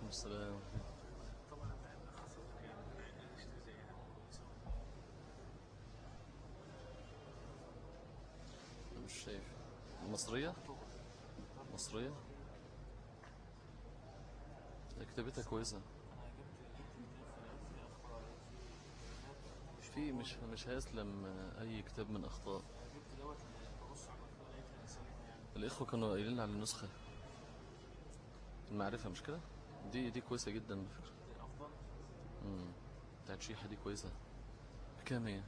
عليكم السلام مش شايف. مصرية مصرية؟ كتابتها كويسة. أنا جبت جبت 200 في مش مش هيسلم أي كتاب من أخطاء. الإخوة كانوا قايلين على النسخة. المعرفة مش كده؟ دي دي كويسة جدا على أفضل امم بتاعت شيحة دي كويسة. بكام هي؟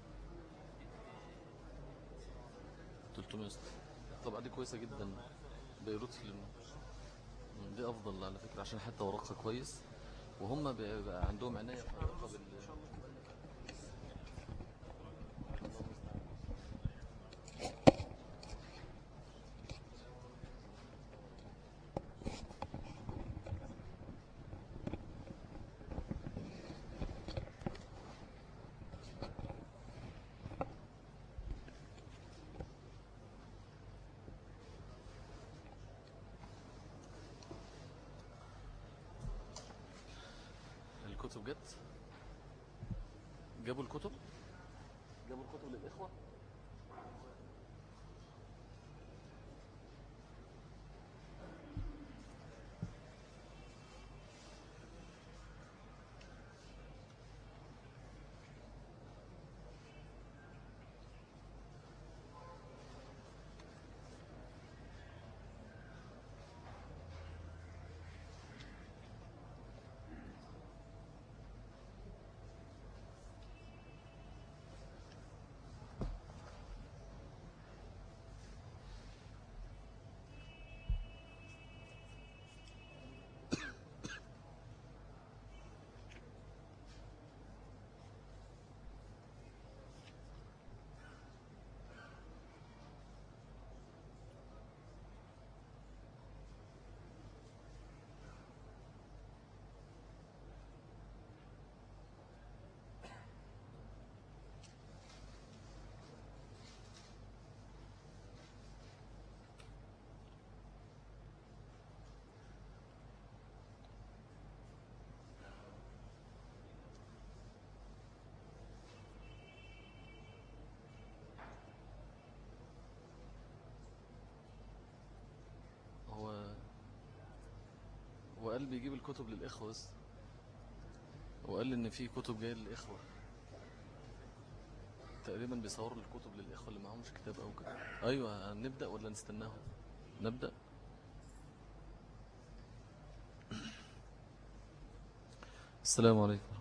300 طبعا دي كويسة جدا. بيروت دي أفضل على فكرة عشان حتى ورقها كويس. وهم بيبقى عندهم فائقة بال الكتب جت؟ جابوا الكتب؟ جابوا الكتب للإخوة هو وقال بيجيب الكتب للإخوة بس. وقال إن في كتب جاية للإخوة. تقريبا بيصوروا الكتب للإخوة اللي معهمش كتاب أو كده. أيوة نبدأ ولا نستناهم؟ نبدأ؟ السلام عليكم.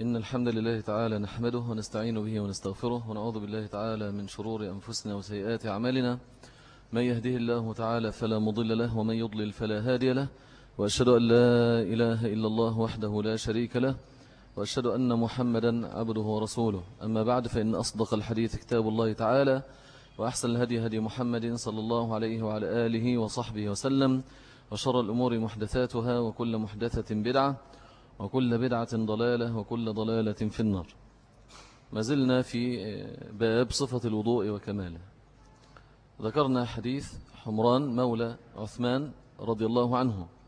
إن الحمد لله تعالى نحمده ونستعين به ونستغفره ونعوذ بالله تعالى من شرور أنفسنا وسيئات أعمالنا. من يهده الله تعالى فلا مضل له ومن يضلل فلا هادي له. وأشهد أن لا إله إلا الله وحده لا شريك له وأشهد أن محمدا عبده ورسوله. أما بعد فإن أصدق الحديث كتاب الله تعالى وأحسن الهدي هدي محمد صلى الله عليه وعلى آله وصحبه وسلم وشر الأمور محدثاتها وكل محدثة بدعة وكل بدعة ضلالة وكل ضلالة في النار. ما زلنا في باب صفة الوضوء وكماله. ذكرنا حديث حمران مولى عثمان رضي الله عنه.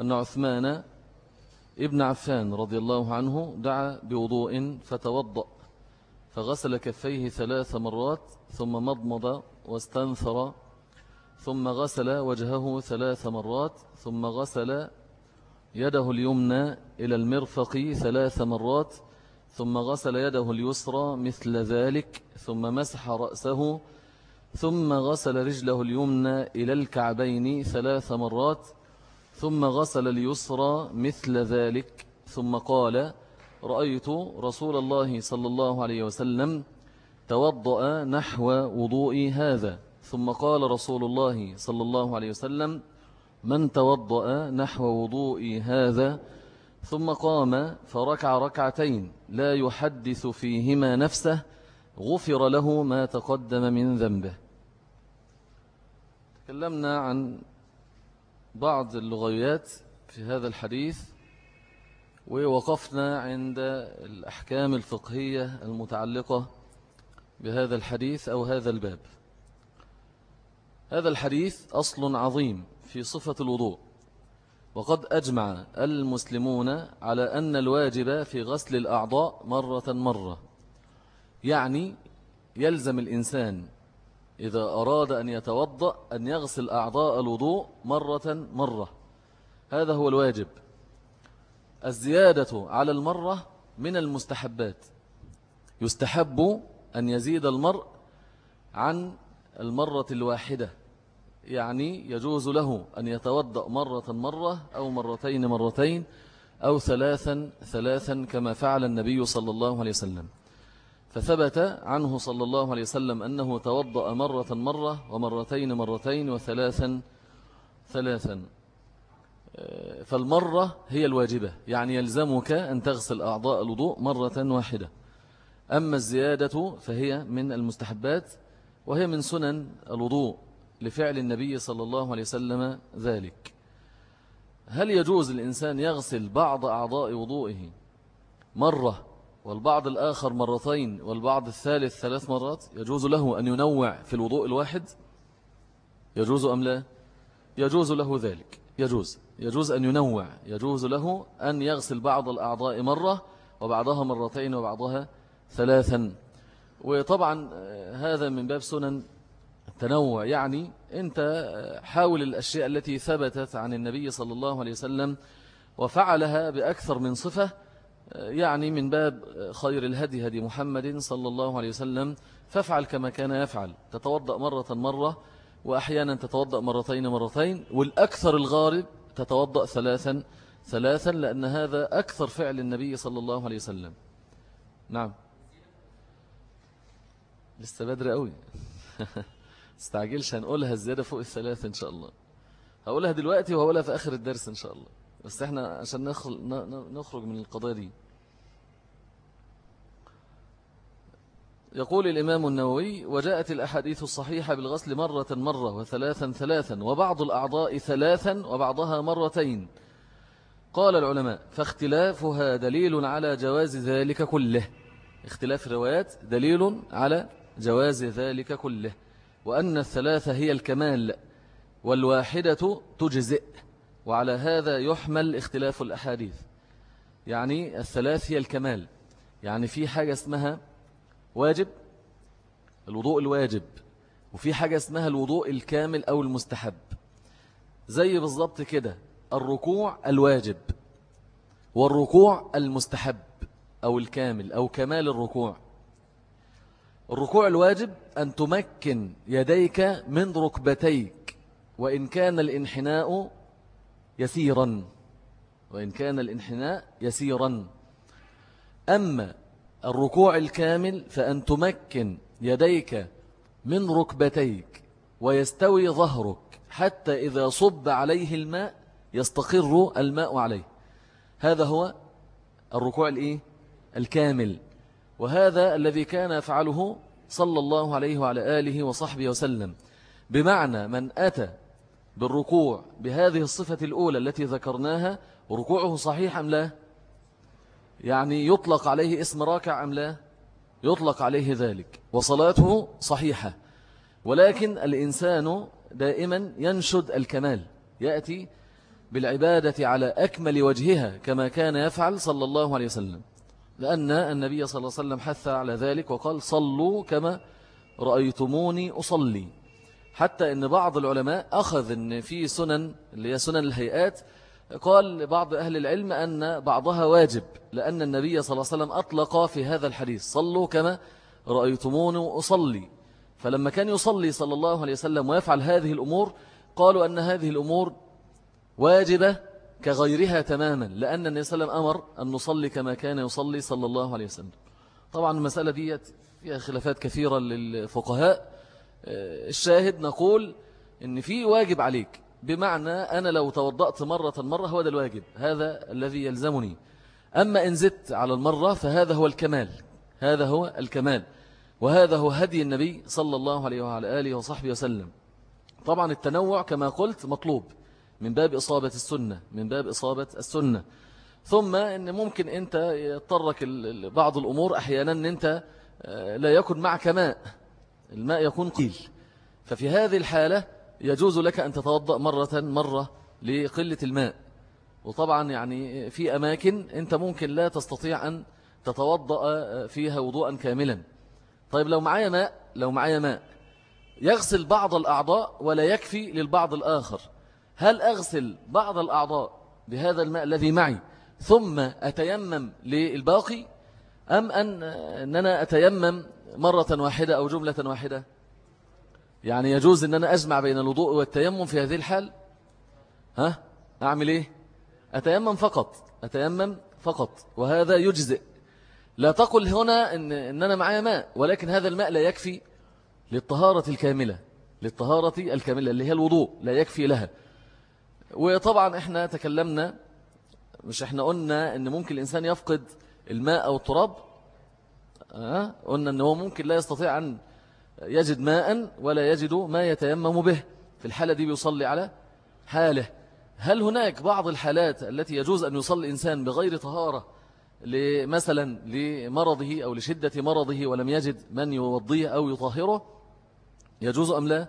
أن عثمان ابن عفان رضي الله عنه دعا بوضوء فتوضأ فغسل كفيه ثلاث مرات ثم مضمض واستنثر ثم غسل وجهه ثلاث مرات ثم غسل يده اليمنى إلى المرفق ثلاث مرات ثم غسل يده اليسرى مثل ذلك ثم مسح رأسه ثم غسل رجله اليمنى إلى الكعبين ثلاث مرات ثم غسل اليسرى مثل ذلك ثم قال رأيت رسول الله صلى الله عليه وسلم توضأ نحو وضوء هذا ثم قال رسول الله صلى الله عليه وسلم من توضأ نحو وضوء هذا؟ ثم قام فركع ركعتين لا يحدث فيهما نفسه غفر له ما تقدم من ذنبه. تكلمنا عن بعض اللغويات في هذا الحديث ووقفنا عند الأحكام الفقهية المتعلقة بهذا الحديث أو هذا الباب. هذا الحديث أصل عظيم في صفة الوضوء وقد أجمع المسلمون على أن الواجب في غسل الأعضاء مرة مرة يعني يلزم الإنسان إذا أراد أن يتوضأ أن يغسل أعضاء الوضوء مرة مرة. هذا هو الواجب. الزيادة على المرة من المستحبات. يستحب أن يزيد المرء عن المرة الواحدة. يعني يجوز له أن يتوضأ مرة مرة أو مرتين مرتين أو ثلاثا ثلاثا كما فعل النبي صلى الله عليه وسلم. فثبت عنه صلى الله عليه وسلم أنه توضأ مرة مرة ومرتين مرتين وثلاثا ثلاثا. فالمرة هي الواجبة يعني يلزمك أن تغسل أعضاء الوضوء مرة واحدة. أما الزيادة فهي من المستحبات وهي من سنن الوضوء لفعل النبي صلى الله عليه وسلم ذلك. هل يجوز الإنسان يغسل بعض أعضاء وضوئه مرة والبعض الآخر مرتين والبعض الثالث ثلاث مرات يجوز له أن ينوع في الوضوء الواحد؟ يجوز أم لا؟ يجوز له ذلك. يجوز. يجوز أن ينوع. يجوز له أن يغسل بعض الأعضاء مرة وبعضها مرتين وبعضها ثلاثا. وطبعا هذا من باب سنن تنوع يعني أنت حاول الأشياء التي ثبتت عن النبي صلى الله عليه وسلم وفعلها بأكثر من صفة يعني من باب خير الهدي هدي محمد صلى الله عليه وسلم فافعل كما كان يفعل. تتوضأ مرة مرة وأحيانا تتوضأ مرتين مرتين والأكثر الغارب تتوضأ ثلاثا ثلاثا لأن هذا أكثر فعل النبي صلى الله عليه وسلم. نعم. لسه بدري قوي. استعجلش هنقولها الزيادة فوق الثلاثة إن شاء الله. هقولها دلوقتي وهقولها في آخر الدرس إن شاء الله. بس إحنا عشان نخرج من القضايا دي. يقول الإمام النووي وجاءت الأحاديث الصحيحة بالغسل مرة مرة وثلاثا ثلاثا وبعض الأعضاء ثلاثا وبعضها مرتين. قال العلماء فاختلافها دليل على جواز ذلك كله. اختلاف الروايات دليل على جواز ذلك كله. وأن الثلاثة هي الكمال والواحدة تجزئ. وعلى هذا يحمل اختلاف الأحاديث. يعني الثلاث هي الكمال. يعني في حاجة اسمها واجب الوضوء الواجب. وفي حاجة اسمها الوضوء الكامل أو المستحب. زي بالضبط كده الركوع الواجب والركوع المستحب أو الكامل أو كمال الركوع. الركوع الواجب أن تمكن يديك من ركبتيك وإن كان الانحناء يسيرا وإن كان الانحناء يسيرا. أما الركوع الكامل فأن تمكن يديك من ركبتيك ويستوي ظهرك حتى إذا صب عليه الماء يستقر الماء عليه. هذا هو الركوع الإيه؟ الكامل. وهذا الذي كان يفعله صلى الله عليه وعلى آله وصحبه وسلم. بمعنى من أتى بالركوع بهذه الصفة الأولى التي ذكرناها ركوعه صحيح أم لا؟ يعني يطلق عليه اسم راكع أم لا؟ يطلق عليه ذلك وصلاته صحيحة. ولكن الإنسان دائما ينشد الكمال يأتي بالعبادة على أكمل وجهها كما كان يفعل صلى الله عليه وسلم. لأن النبي صلى الله عليه وسلم حث على ذلك وقال صلوا كما رأيتموني أصلي. حتى أن بعض العلماء أخذ أن في سنن اللي هي سنن الهيئات قال بعض أهل العلم أن بعضها واجب لأن النبي صلى الله عليه وسلم أطلق في هذا الحديث صلوا كما رأيتموني أصلي. فلما كان يصلي صلى الله عليه وسلم ويفعل هذه الأمور قالوا أن هذه الأمور واجبة كغيرها تماما لأن النبي صلى الله عليه وسلم أمر أن نصلي كما كان يصلي صلى الله عليه وسلم. طبعا المسألة دي فيها خلافات كثيرة للفقهاء الشاهد نقول إن في واجب عليك بمعنى أنا لو توضأت مرة مرة هو ده الواجب هذا الذي يلزمني. أما إن زدت على المرة فهذا هو الكمال هذا هو الكمال وهذا هو هدي النبي صلى الله عليه وعلى آله وصحبه وسلم. طبعا التنوع كما قلت مطلوب من باب إصابة السنة من باب إصابة السنة. ثم إن ممكن أنت يضطرك بعض الأمور أحيانا أن أنت لا يكن معك ماء الماء يكون قيل. ففي هذه الحالة يجوز لك أن تتوضأ مرة مرة لقلة الماء. وطبعا يعني في أماكن أنت ممكن لا تستطيع أن تتوضأ فيها وضوءا كاملا. طيب لو معايا ماء لو معايا ماء يغسل بعض الأعضاء ولا يكفي للبعض الآخر؟ هل أغسل بعض الأعضاء بهذا الماء الذي معي ثم أتيمم للباقي؟ أم أن أننا أتيمم مرة واحدة أو جملة واحدة. يعني يجوز أن أنا أجمع بين الوضوء والتيمم في هذه الحال؟ ها؟ أعمل إيه؟ أتيمم فقط أتيمم فقط وهذا يجزئ. لا تقل هنا إن, إن أنا معايا ماء ولكن هذا الماء لا يكفي للطهارة الكاملة للطهارة الكاملة اللي هي الوضوء لا يكفي لها. وطبعا إحنا تكلمنا مش إحنا قلنا إن ممكن الإنسان يفقد الماء أو التراب؟ قلنا أنه ممكن لا يستطيع أن يجد ماء ولا يجد ما يتيمم به. في الحالة دي بيصلي على حاله. هل هناك بعض الحالات التي يجوز أن يصلي الإنسان بغير طهارة مثلا لمرضه أو لشدة مرضه ولم يجد من يوضيه أو يطهره؟ يجوز أم لا؟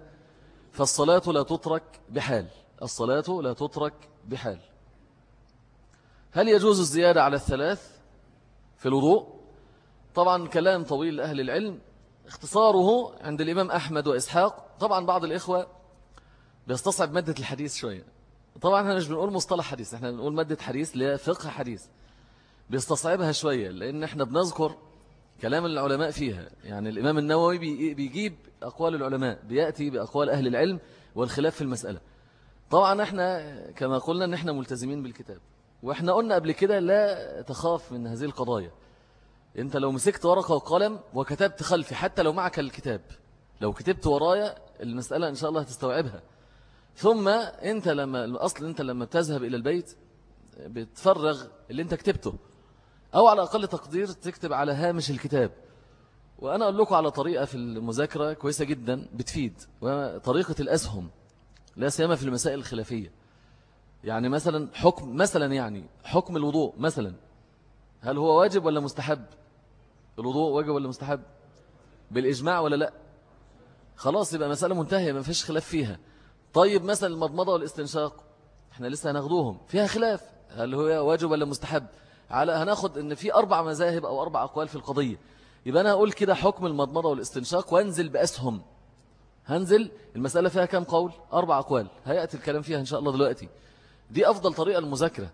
فالصلاة لا تترك بحال. الصلاة لا تترك بحال. هل يجوز الزيادة على الثلاث في الوضوء؟ طبعا كلام طويل لأهل العلم. اختصاره عند الإمام أحمد وإسحاق. طبعا بعض الإخوة بيستصعب مادة الحديث شوية. طبعا إحنا مش بنقول مصطلح حديث إحنا بنقول مادة حديث لفقه حديث. بيستصعبها شوية لأن إحنا بنذكر كلام العلماء فيها. يعني الإمام النووي بيجيب أقوال العلماء بيأتي بأقوال أهل العلم والخلاف في المسألة. طبعا إحنا كما قلنا إن إحنا ملتزمين بالكتاب. وإحنا قلنا قبل كده لا تخاف من هذه القضايا. انت لو مسكت ورقة وقلم وكتبت خلفي حتى لو معك الكتاب لو كتبت ورايا المسألة إن شاء الله هتستوعبها. ثم انت لما الأصل انت لما تذهب إلى البيت بتفرغ اللي انت كتبته أو على أقل تقدير تكتب على هامش الكتاب. وأنا أقول لكم على طريقة في المذاكرة كويسة جدا بتفيد وطريقة الأسهم لا سيما في المسائل الخلافية. يعني مثلا حكم مثلا يعني حكم الوضوء مثلا هل هو واجب ولا مستحب؟ الوضوء واجب ولا مستحب؟ بالإجماع ولا لا؟ خلاص يبقى مسألة منتهية ما فيش خلاف فيها. طيب مثلا المضمضة والاستنشاق إحنا لسه هناخدوهم. فيها خلاف. هل هو واجب ولا مستحب؟ على هناخد إن في أربع مذاهب أو أربع أقوال في القضية. يبقى أنا أقول كده حكم المضمضة والاستنشاق وأنزل بأسهم. هنزل. المسألة فيها كم قول؟ أربع أقوال. هيأتي الكلام فيها إن شاء الله دلوقتي. دي أفضل طريقة المذاكرة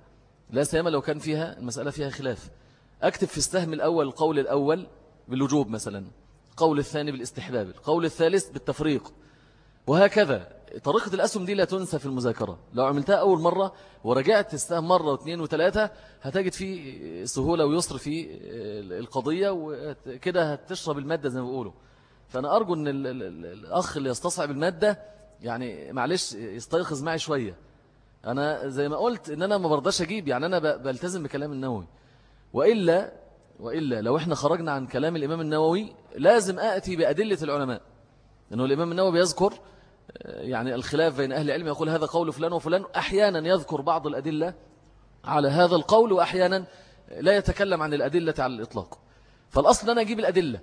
لا سيما لو كان فيها المسألة فيها خلاف. أكتب في السهم الأول القول الأول بالوجوب مثلا قول الثاني بالاستحباب القول الثالث بالتفريق. وهكذا. طريقة الأسهم دي لا تنسى في المذاكرة. لو عملتها أول مرة ورجعت السهم مرة واثنين وثلاثة هتجد فيه سهولة ويسر في القضية وكده هتشرب المادة زي ما بيقولوا. فأنا أرجو أن الأخ اللي يستصعب المادة يعني معلش يستيقظ معي شوية. أنا زي ما قلت إن أنا ما برضاش أجيب يعني أنا بلتزم بكلام النووي. وإلا وإلا لو إحنا خرجنا عن كلام الإمام النووي لازم أأتي بأدلة العلماء. لأنه الإمام النووي بيذكر يعني الخلاف بين أهل العلم يقول هذا قول فلان وفلان. أحيانا يذكر بعض الأدلة على هذا القول وأحيانا لا يتكلم عن الأدلة على الإطلاق. فالأصل أنا أجيب الأدلة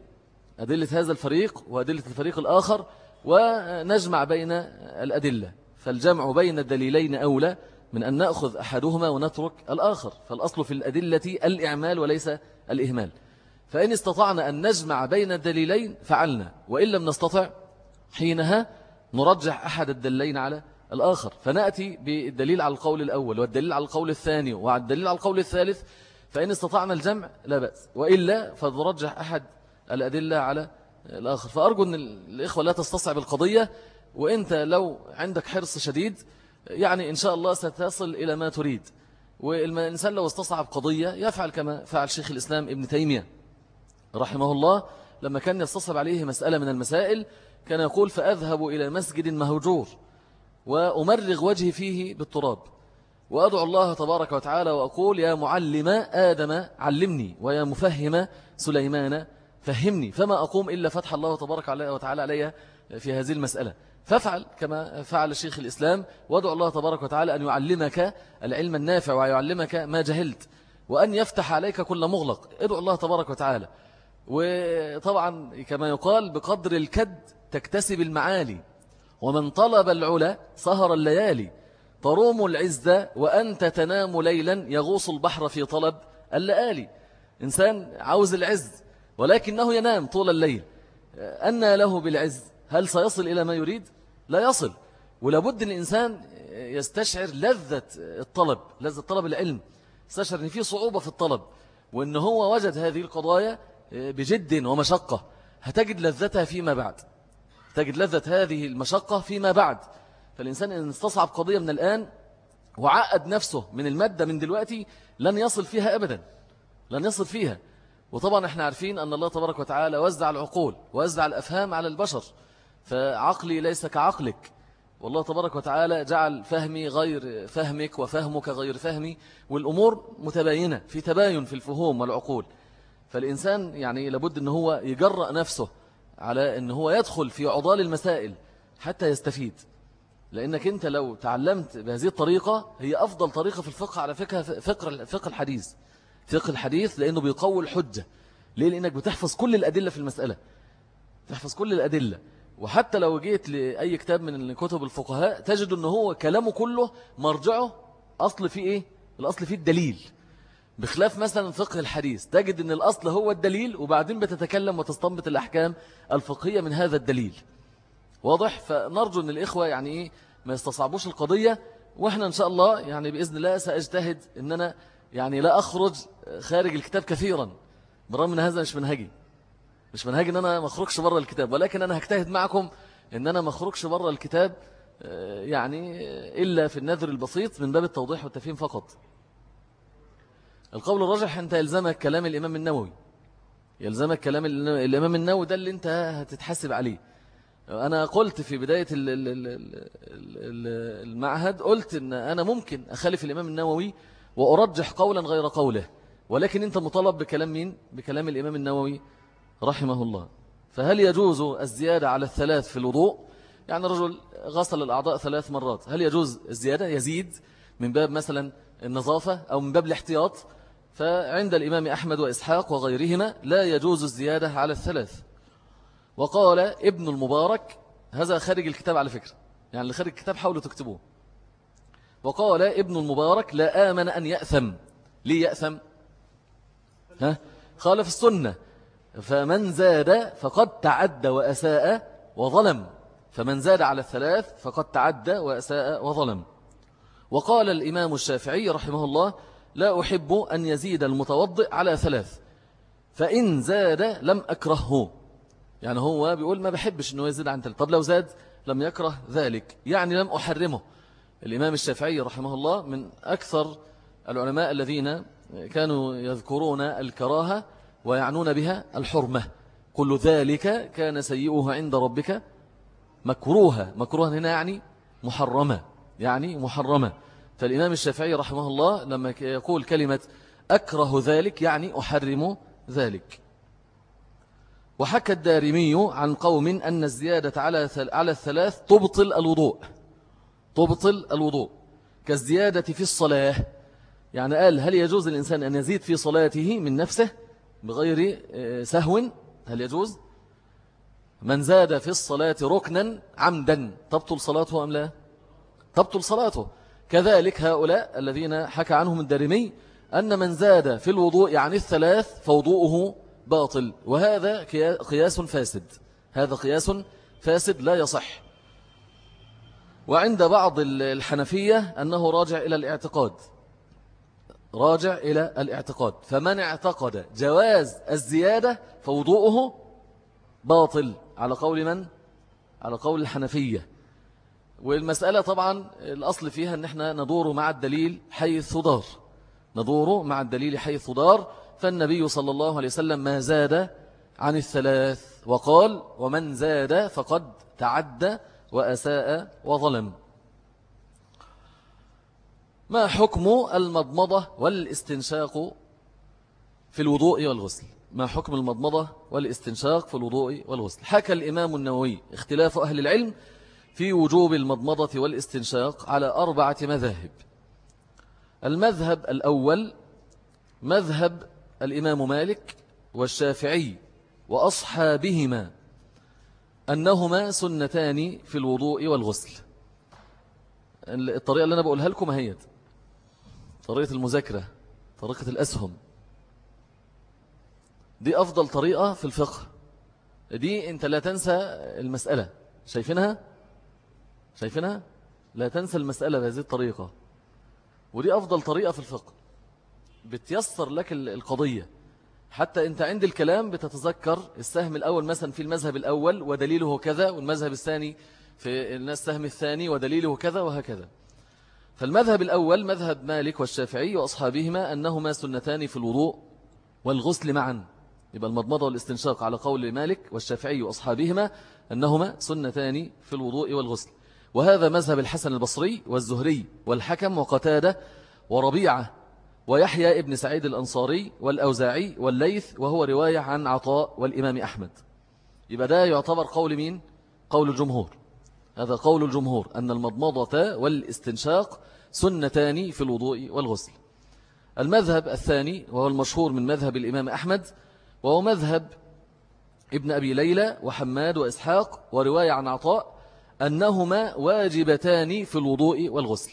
أدلة هذا الفريق وأدلة الفريق الآخر ونجمع بين الأدلة. فالجمع بين الدليلين أولى. من أن نأخذ أحدهما ونترك الآخر فالأصل في الأدلة الإعمال وليس الإهمال. فإن استطعنا أن نجمع بين الدليلين فعلنا وإن لم نستطع حينها نرجح أحد الدلين على الآخر. فنأتي بالدليل على القول الأول والدليل على القول الثاني والدليل على القول الثالث فإن استطعنا الجمع لا بأس. وإلا فنرجح أحد الأدلة على الآخر. فأرجو أن الإخوة لا تستصعب القضية وإنت لو عندك حرص شديد يعني إن شاء الله ستصل إلى ما تريد. والإنسان لو استصعب قضية يفعل كما فعل شيخ الإسلام ابن تيمية رحمه الله. لما كان يستصعب عليه مسألة من المسائل كان يقول فأذهب إلى مسجد مهجور وأمرغ وجهي فيه بالتراب وأدعو الله تبارك وتعالى وأقول يا معلم آدم علمني ويا مفهم سليمان فهمني. فما أقوم إلا فتح الله تبارك وتعالى علي في هذه المسألة. فافعل كما فعل الشيخ الإسلام. وادعو الله تبارك وتعالى أن يعلمك العلم النافع ويعلمك ما جهلت وأن يفتح عليك كل مغلق. ادعو الله تبارك وتعالى. وطبعا كما يقال بقدر الكد تكتسب المعالي ومن طلب العلا سهر الليالي. تروم العزة وأنت تنام ليلا يغوص البحر في طلب اللآلي. إنسان عاوز العز ولكنه ينام طول الليل. أن له بالعز؟ هل سيصل إلى ما يريد؟ لا يصل. ولابد أن الإنسان يستشعر لذة الطلب لذة طلب العلم. يستشعر أن في صعوبة في الطلب وأن هو وجد هذه القضايا بجد ومشقة. هتجد لذتها فيما بعد. تجد لذة هذه المشقة فيما بعد. فالإنسان إن استصعب قضية من الآن وعقد نفسه من المادة من دلوقتي لن يصل فيها أبدا. لن يصل فيها. وطبعا إحنا عارفين أن الله تبارك وتعالى وزع العقول وزع الأفهام على البشر. فعقلي ليس كعقلك. والله تبارك وتعالى جعل فهمي غير فهمك وفهمك غير فهمي والأمور متباينة في تباين في الفهوم والعقول. فالإنسان يعني لابد أن هو يجرأ نفسه على أن هو يدخل في عضال المسائل حتى يستفيد. لأنك أنت لو تعلمت بهذه الطريقة هي أفضل طريقة في الفقه على فكرة فقه, فقه الحديث. فقه الحديث لأنه بيقوي الحجة. ليه؟ لأنك بتحفظ كل الأدلة في المسألة. تحفظ كل الأدلة. وحتى لو جيت لأي كتاب من كتب الفقهاء تجد أنه هو كلامه كله مرجعه أصل فيه إيه؟ الأصل فيه الدليل. بخلاف مثلا فقه الحديث تجد أن الأصل هو الدليل وبعدين بتتكلم وتستنبط الأحكام الفقهية من هذا الدليل. واضح؟ فنرجو أن الإخوة يعني إيه ما يستصعبوش القضية وإحنا إن شاء الله يعني بإذن الله سأجتهد أن أنا يعني لا أخرج خارج الكتاب كثيرا برغم من هذا مش منهجي. مش منهجي أن أنا ما أخرجش بره الكتاب ولكن أنا هجتهد معكم أن أنا ما أخرجش بره الكتاب آه، يعني إلا في النذر البسيط من باب التوضيح والتفهيم فقط. القول الراجح أنت يلزمك كلام الإمام النووي. يلزمك كلام الإمام النووي ده اللي أنت هتتحسب عليه. أنا قلت في بداية المعهد قلت أن أنا ممكن أخالف الإمام النووي وأرجح قولا غير قوله. ولكن أنت مطالب بكلام مين؟ بكلام الإمام النووي. رحمه الله. فهل يجوز الزيادة على الثلاث في الوضوء؟ يعني رجل غسل الأعضاء ثلاث مرات. هل يجوز الزيادة؟ يزيد من باب مثلا النظافة أو من باب الاحتياط. فعند الإمام أحمد وإسحاق وغيرهما لا يجوز الزيادة على الثلاث. وقال ابن المبارك هذا خارج الكتاب على فكرة. يعني اللي خارج الكتاب حاولوا تكتبوه. وقال ابن المبارك لا آمن أن يأثم. ليه يأثم؟ ها؟ خالف السنة. فمن زاد فقد تعد وأساء وظلم. فمن زاد على الثلاث فقد تعد وأساء وظلم. وقال الإمام الشافعي رحمه الله لا أحب أن يزيد المتوضئ على ثلاث فإن زاد لم أكرهه. يعني هو بيقول ما بحبش أنه يزيد عن ثلاث. طب لو زاد لم يكره ذلك يعني لم أحرمه. الإمام الشافعي رحمه الله من أكثر العلماء الذين كانوا يذكرون الكراهة ويعنون بها الحرمة. كل ذلك كان سيئه عند ربك مكروها. مكروها هنا يعني محرمة يعني محرمة. فالإمام الشافعي رحمه الله لما يقول كلمة أكره ذلك يعني أحرم ذلك. وحكى الدارمي عن قوم أن الزيادة على على الثلاث تبطل الوضوء. تبطل الوضوء. كالزيادة في الصلاة. يعني قال هل يجوز الإنسان أن يزيد في صلاته من نفسه؟ بغير آه، سهو هل يجوز؟ من زاد في الصلاة ركنا عمدا تبطل صلاته أم لا؟ تبطل صلاته. كذلك هؤلاء الذين حكى عنهم الدارمي أن من زاد في الوضوء يعني الثلاث فوضوءه باطل وهذا قياس فاسد. هذا قياس فاسد لا يصح. وعند بعض الحنفية أنه راجع إلى الاعتقاد. راجع إلى الاعتقاد. فمن اعتقد جواز الزيادة فوضوءه باطل. على قول من؟ على قول الحنفية. والمسألة طبعا الأصل فيها أن إحنا ندور مع الدليل حيث دار. ندور مع الدليل حيث دار. فالنبي صلى الله عليه وسلم ما زاد عن الثلاث وقال ومن زاد فقد تعدى وأساء وظلم. ما حكم المضمضة والاستنشاق في الوضوء والغسل؟ ما حكم المضمضة والاستنشاق في الوضوء والغسل؟ حكى الإمام النووي اختلاف أهل العلم في وجوب المضمضة والاستنشاق على أربعة مذاهب. المذهب الأول مذهب الإمام مالك والشافعي الطريقة اللي أنا بقولها لكم هي طريقة المذاكرة طريقة الأسهم. دي أفضل طريقة في الفقه. دي أنت لا تنسى المسألة. شايفينها؟ شايفينها؟ لا تنسى المسألة بهذه الطريقة. ودي أفضل طريقة في الفقه. بتيسر لك القضية. حتى أنت عند الكلام بتتذكر السهم الأول مثلا في المذهب الأول ودليله كذا والمذهب الثاني في السهم الثاني ودليله كذا وهكذا. فالمذهب الأول مذهب مالك والشافعي وأصحابهما أنهما سنتان في الوضوء والغسل معا. يبقى المضمضة والاستنشاق على قول مالك والشافعي وأصحابهما أنهما سنتان في الوضوء والغسل. وهذا مذهب الحسن البصري والزهري والحكم وقتادة وربيعة ويحيى ابن سعيد الأنصاري والأوزاعي والليث وهو رواية عن عطاء والإمام أحمد. يبقى ده يعتبر قول مين؟ قول الجمهور. هذا قول الجمهور أن المضمضة والاستنشاق سنتان في الوضوء والغسل. المذهب الثاني وهو المشهور من مذهب الإمام أحمد وهو مذهب ابن أبي ليلى وحماد وإسحاق ورواية عن عطاء أنهما واجبتان في الوضوء والغسل.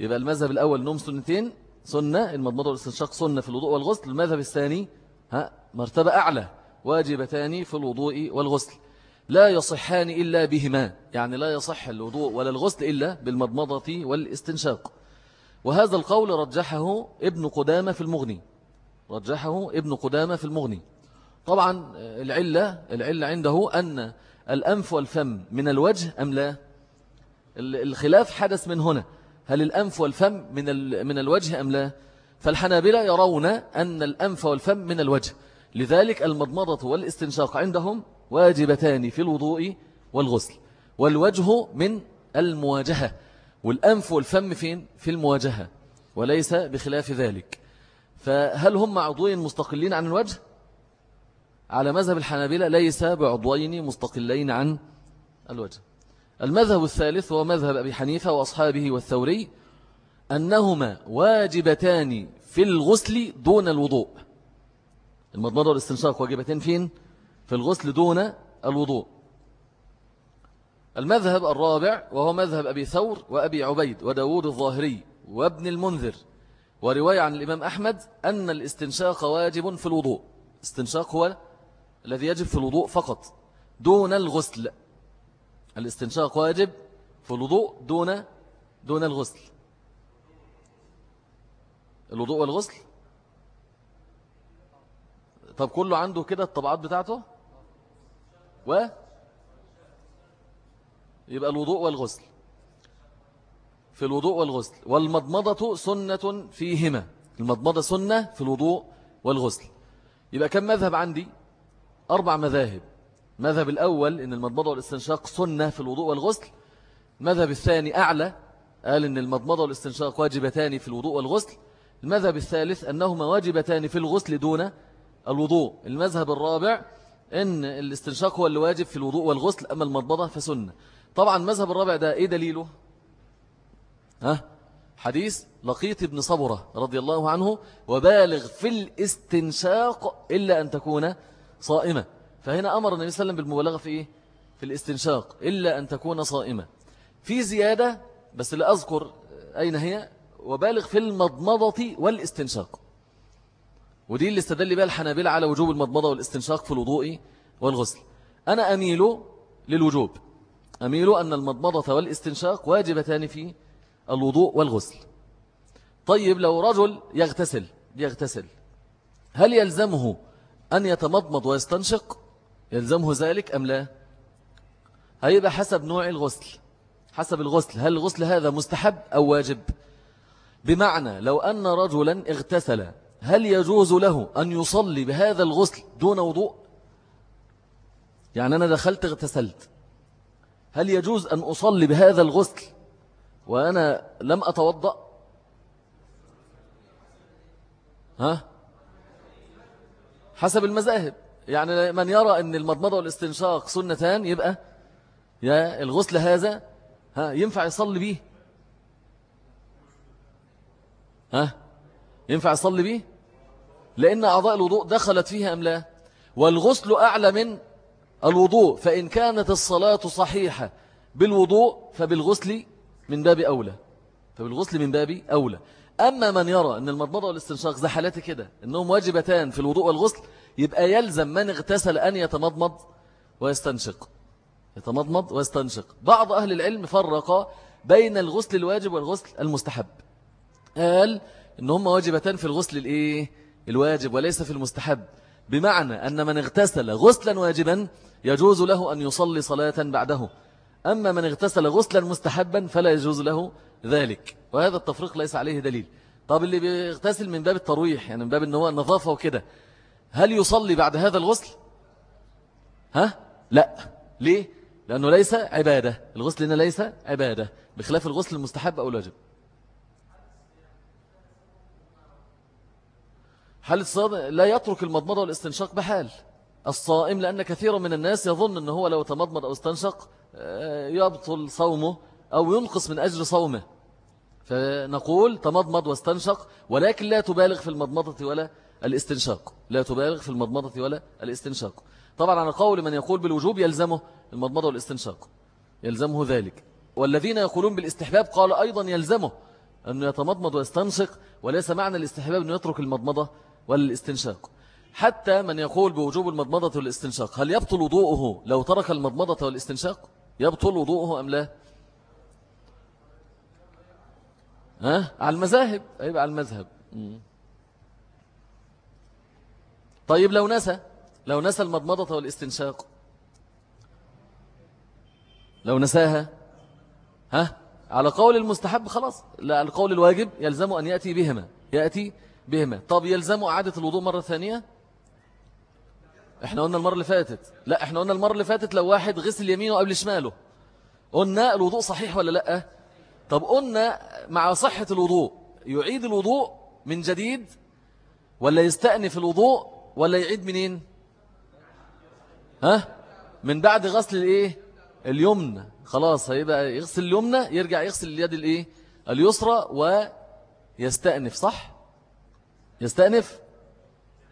يبقى المذهب الأول نوم سنتين سنة المضمضة والاستنشاق سنة في الوضوء والغسل. المذهب الثاني ها مرتبة أعلى واجبتان في الوضوء والغسل. لا يصحان إلا بهما. يعني لا يصح الوضوء ولا الغسل إلا بالمضمضة والاستنشاق. وهذا القول رجحه ابن قدامة في المغني. رجحه ابن قدامة في المغني. طبعا العلة, العلة عنده أن الأنف والفم من الوجه أم لا؟ الخلاف حدث من هنا. هل الأنف والفم من من الوجه أم لا؟ فالحنابلة يرون أن الأنف والفم من الوجه. لذلك المضمضة والاستنشاق عندهم واجبتان في الوضوء والغسل والوجه من المواجهة والأنف والفم فين؟ في المواجهة وليس بخلاف ذلك. فهل هم عضوين مستقلين عن الوجه؟ على مذهب الحنابلة ليس بعضوين مستقلين عن الوجه. المذهب الثالث هو مذهب أبي حنيفة وأصحابه والثوري أنهما واجبتان في الغسل دون الوضوء. المضمضة والاستنشاق واجبتين فين؟ في الغسل دون الوضوء. المذهب الرابع وهو مذهب أبي ثور وأبي عبيد وداود الظاهري وابن المنذر. ورواية عن الإمام أحمد أن الاستنشاق واجب في الوضوء. استنشاق هو الذي يجب في الوضوء فقط دون الغسل. الاستنشاق واجب في الوضوء دون دون الغسل. الوضوء والغسل طب كله عنده كده الطبعات بتاعته؟ و؟ يبقى الوضوء والغسل. في الوضوء والغسل. والمضمضة سنة فيهما. المضمضة سنة في الوضوء والغسل. يبقى كم مذهب عندي؟ أربع مذاهب. مذهب الأول إن المضمضة والاستنشاق سنة في الوضوء والغسل. المذهب الثاني أعلى قال إن المضمضة والاستنشاق واجبتان في الوضوء والغسل. المذهب الثالث أنهما واجبتان في الغسل دون الوضوء. المذهب الرابع إن الاستنشاق هو اللي واجب في الوضوء والغسل أما المضمضة فسنة. طبعا المذهب الرابع ده إيه دليله؟ ها؟ حديث لقيت ابن صبرة رضي الله عنه وبالغ في الاستنشاق إلا أن تكون صائمة. فهنا أمر النبي صلى الله عليه وسلم بالمبالغة في إيه؟ في الاستنشاق إلا أن تكون صائمة. في زيادة بس لا أذكر أين هي وبالغ في المضمضة والإستنشاق. ودي اللي استدل بها الحنابلة على وجوب المضمضة والاستنشاق في الوضوء والغسل. أنا أميل للوجوب. أميل أن المضمضة والاستنشاق واجبتان في الوضوء والغسل. طيب لو رجل يغتسل يغتسل هل يلزمه أن يتمضمض ويستنشق؟ يلزمه ذلك أم لا؟ هيبقى حسب نوع الغسل. حسب الغسل. هل الغسل هذا مستحب أو واجب؟ بمعنى لو أن رجلا اغتسل هل يجوز له أن يصلي بهذا الغسل دون وضوء؟ يعني أنا دخلت اغتسلت. هل يجوز أن أصلي بهذا الغسل وأنا لم أتوضأ؟ ها؟ حسب المذاهب. يعني من يرى أن المضمضة والاستنشاق سنتان يبقى يا الغسل هذا ها ينفع يصلي به ها؟ ينفع يصلي به لأن أعضاء الوضوء دخلت فيها أم لا؟ والغسل أعلى من الوضوء فإن كانت الصلاة صحيحة بالوضوء فبالغسل من باب أولى. فبالغسل من باب أولى. أما من يرى أن المضمضة والاستنشاق زي حالاتي كده أنهم واجبتان في الوضوء والغسل يبقى يلزم من اغتسل أن يتمضمض ويستنشق. يتمضمض ويستنشق. بعض أهل العلم فرق بين الغسل الواجب والغسل المستحب. قال إن هم واجبتان في الغسل الإيه؟ الواجب وليس في المستحب بمعنى أن من اغتسل غسلا واجبا يجوز له أن يصلي صلاة بعده. أما من اغتسل غسلا مستحبا فلا يجوز له ذلك. وهذا التفريق ليس عليه دليل. طب اللي بيغتسل من باب الترويح يعني من باب النواء النظافة وكده هل يصلي بعد هذا الغسل؟ ها؟ لا. ليه؟ لأنه ليس عبادة. الغسل هنا ليس عبادة. بخلاف الغسل المستحب أو الواجب. حال الصائم لا يترك المضمضة والاستنشاق بحال؟ الصائم لأن كثير من الناس يظن أنه هو لو تمضمض أو استنشق آه، يبطل صومه أو ينقص من أجل صومه. فنقول تمضمض واستنشق ولكن لا تبالغ في المضمضة ولا الاستنشاق. لا تبالغ في المضمضة ولا الاستنشاق. طبعا على قول من يقول بالوجوب يلزمه المضمضة والاستنشاق. يلزمه ذلك. والذين يقولون بالاستحباب قال أيضا يلزمه أنه يتمضمض ويستنشق وليس معنى الاستحباب أنه يترك المضمضة ولا الاستنشاق حتى من يقول بوجوب المضمضة والاستنشاق هل يبطل وضوءه لو ترك المضمضة والاستنشاق؟ يبطل وضوءه أم لا؟ ها؟ على المذاهب. أيوة على المذهب. طيب لو نسى لو نسى المضمضة والاستنشاق لو نساها ها؟ على قول المستحب خلاص. لا على قول الواجب يلزم أن يأتي بهما. يأتي بهما. طب يلزم إعادة الوضوء مرة ثانية؟ إحنا قلنا المرة اللي فاتت. لا إحنا قلنا المرة اللي فاتت لو واحد غسل يمينه قبل شماله. قلنا الوضوء صحيح ولا لأ؟ طب قلنا مع صحة الوضوء يعيد الوضوء من جديد ولا يستأنف الوضوء ولا يعيد منين؟ ها؟ من بعد غسل الإيه؟ اليمنى. خلاص هيبقى يغسل اليمنى يرجع يغسل اليد الإيه؟ اليسرى ويستأنف صح؟ يستأنف.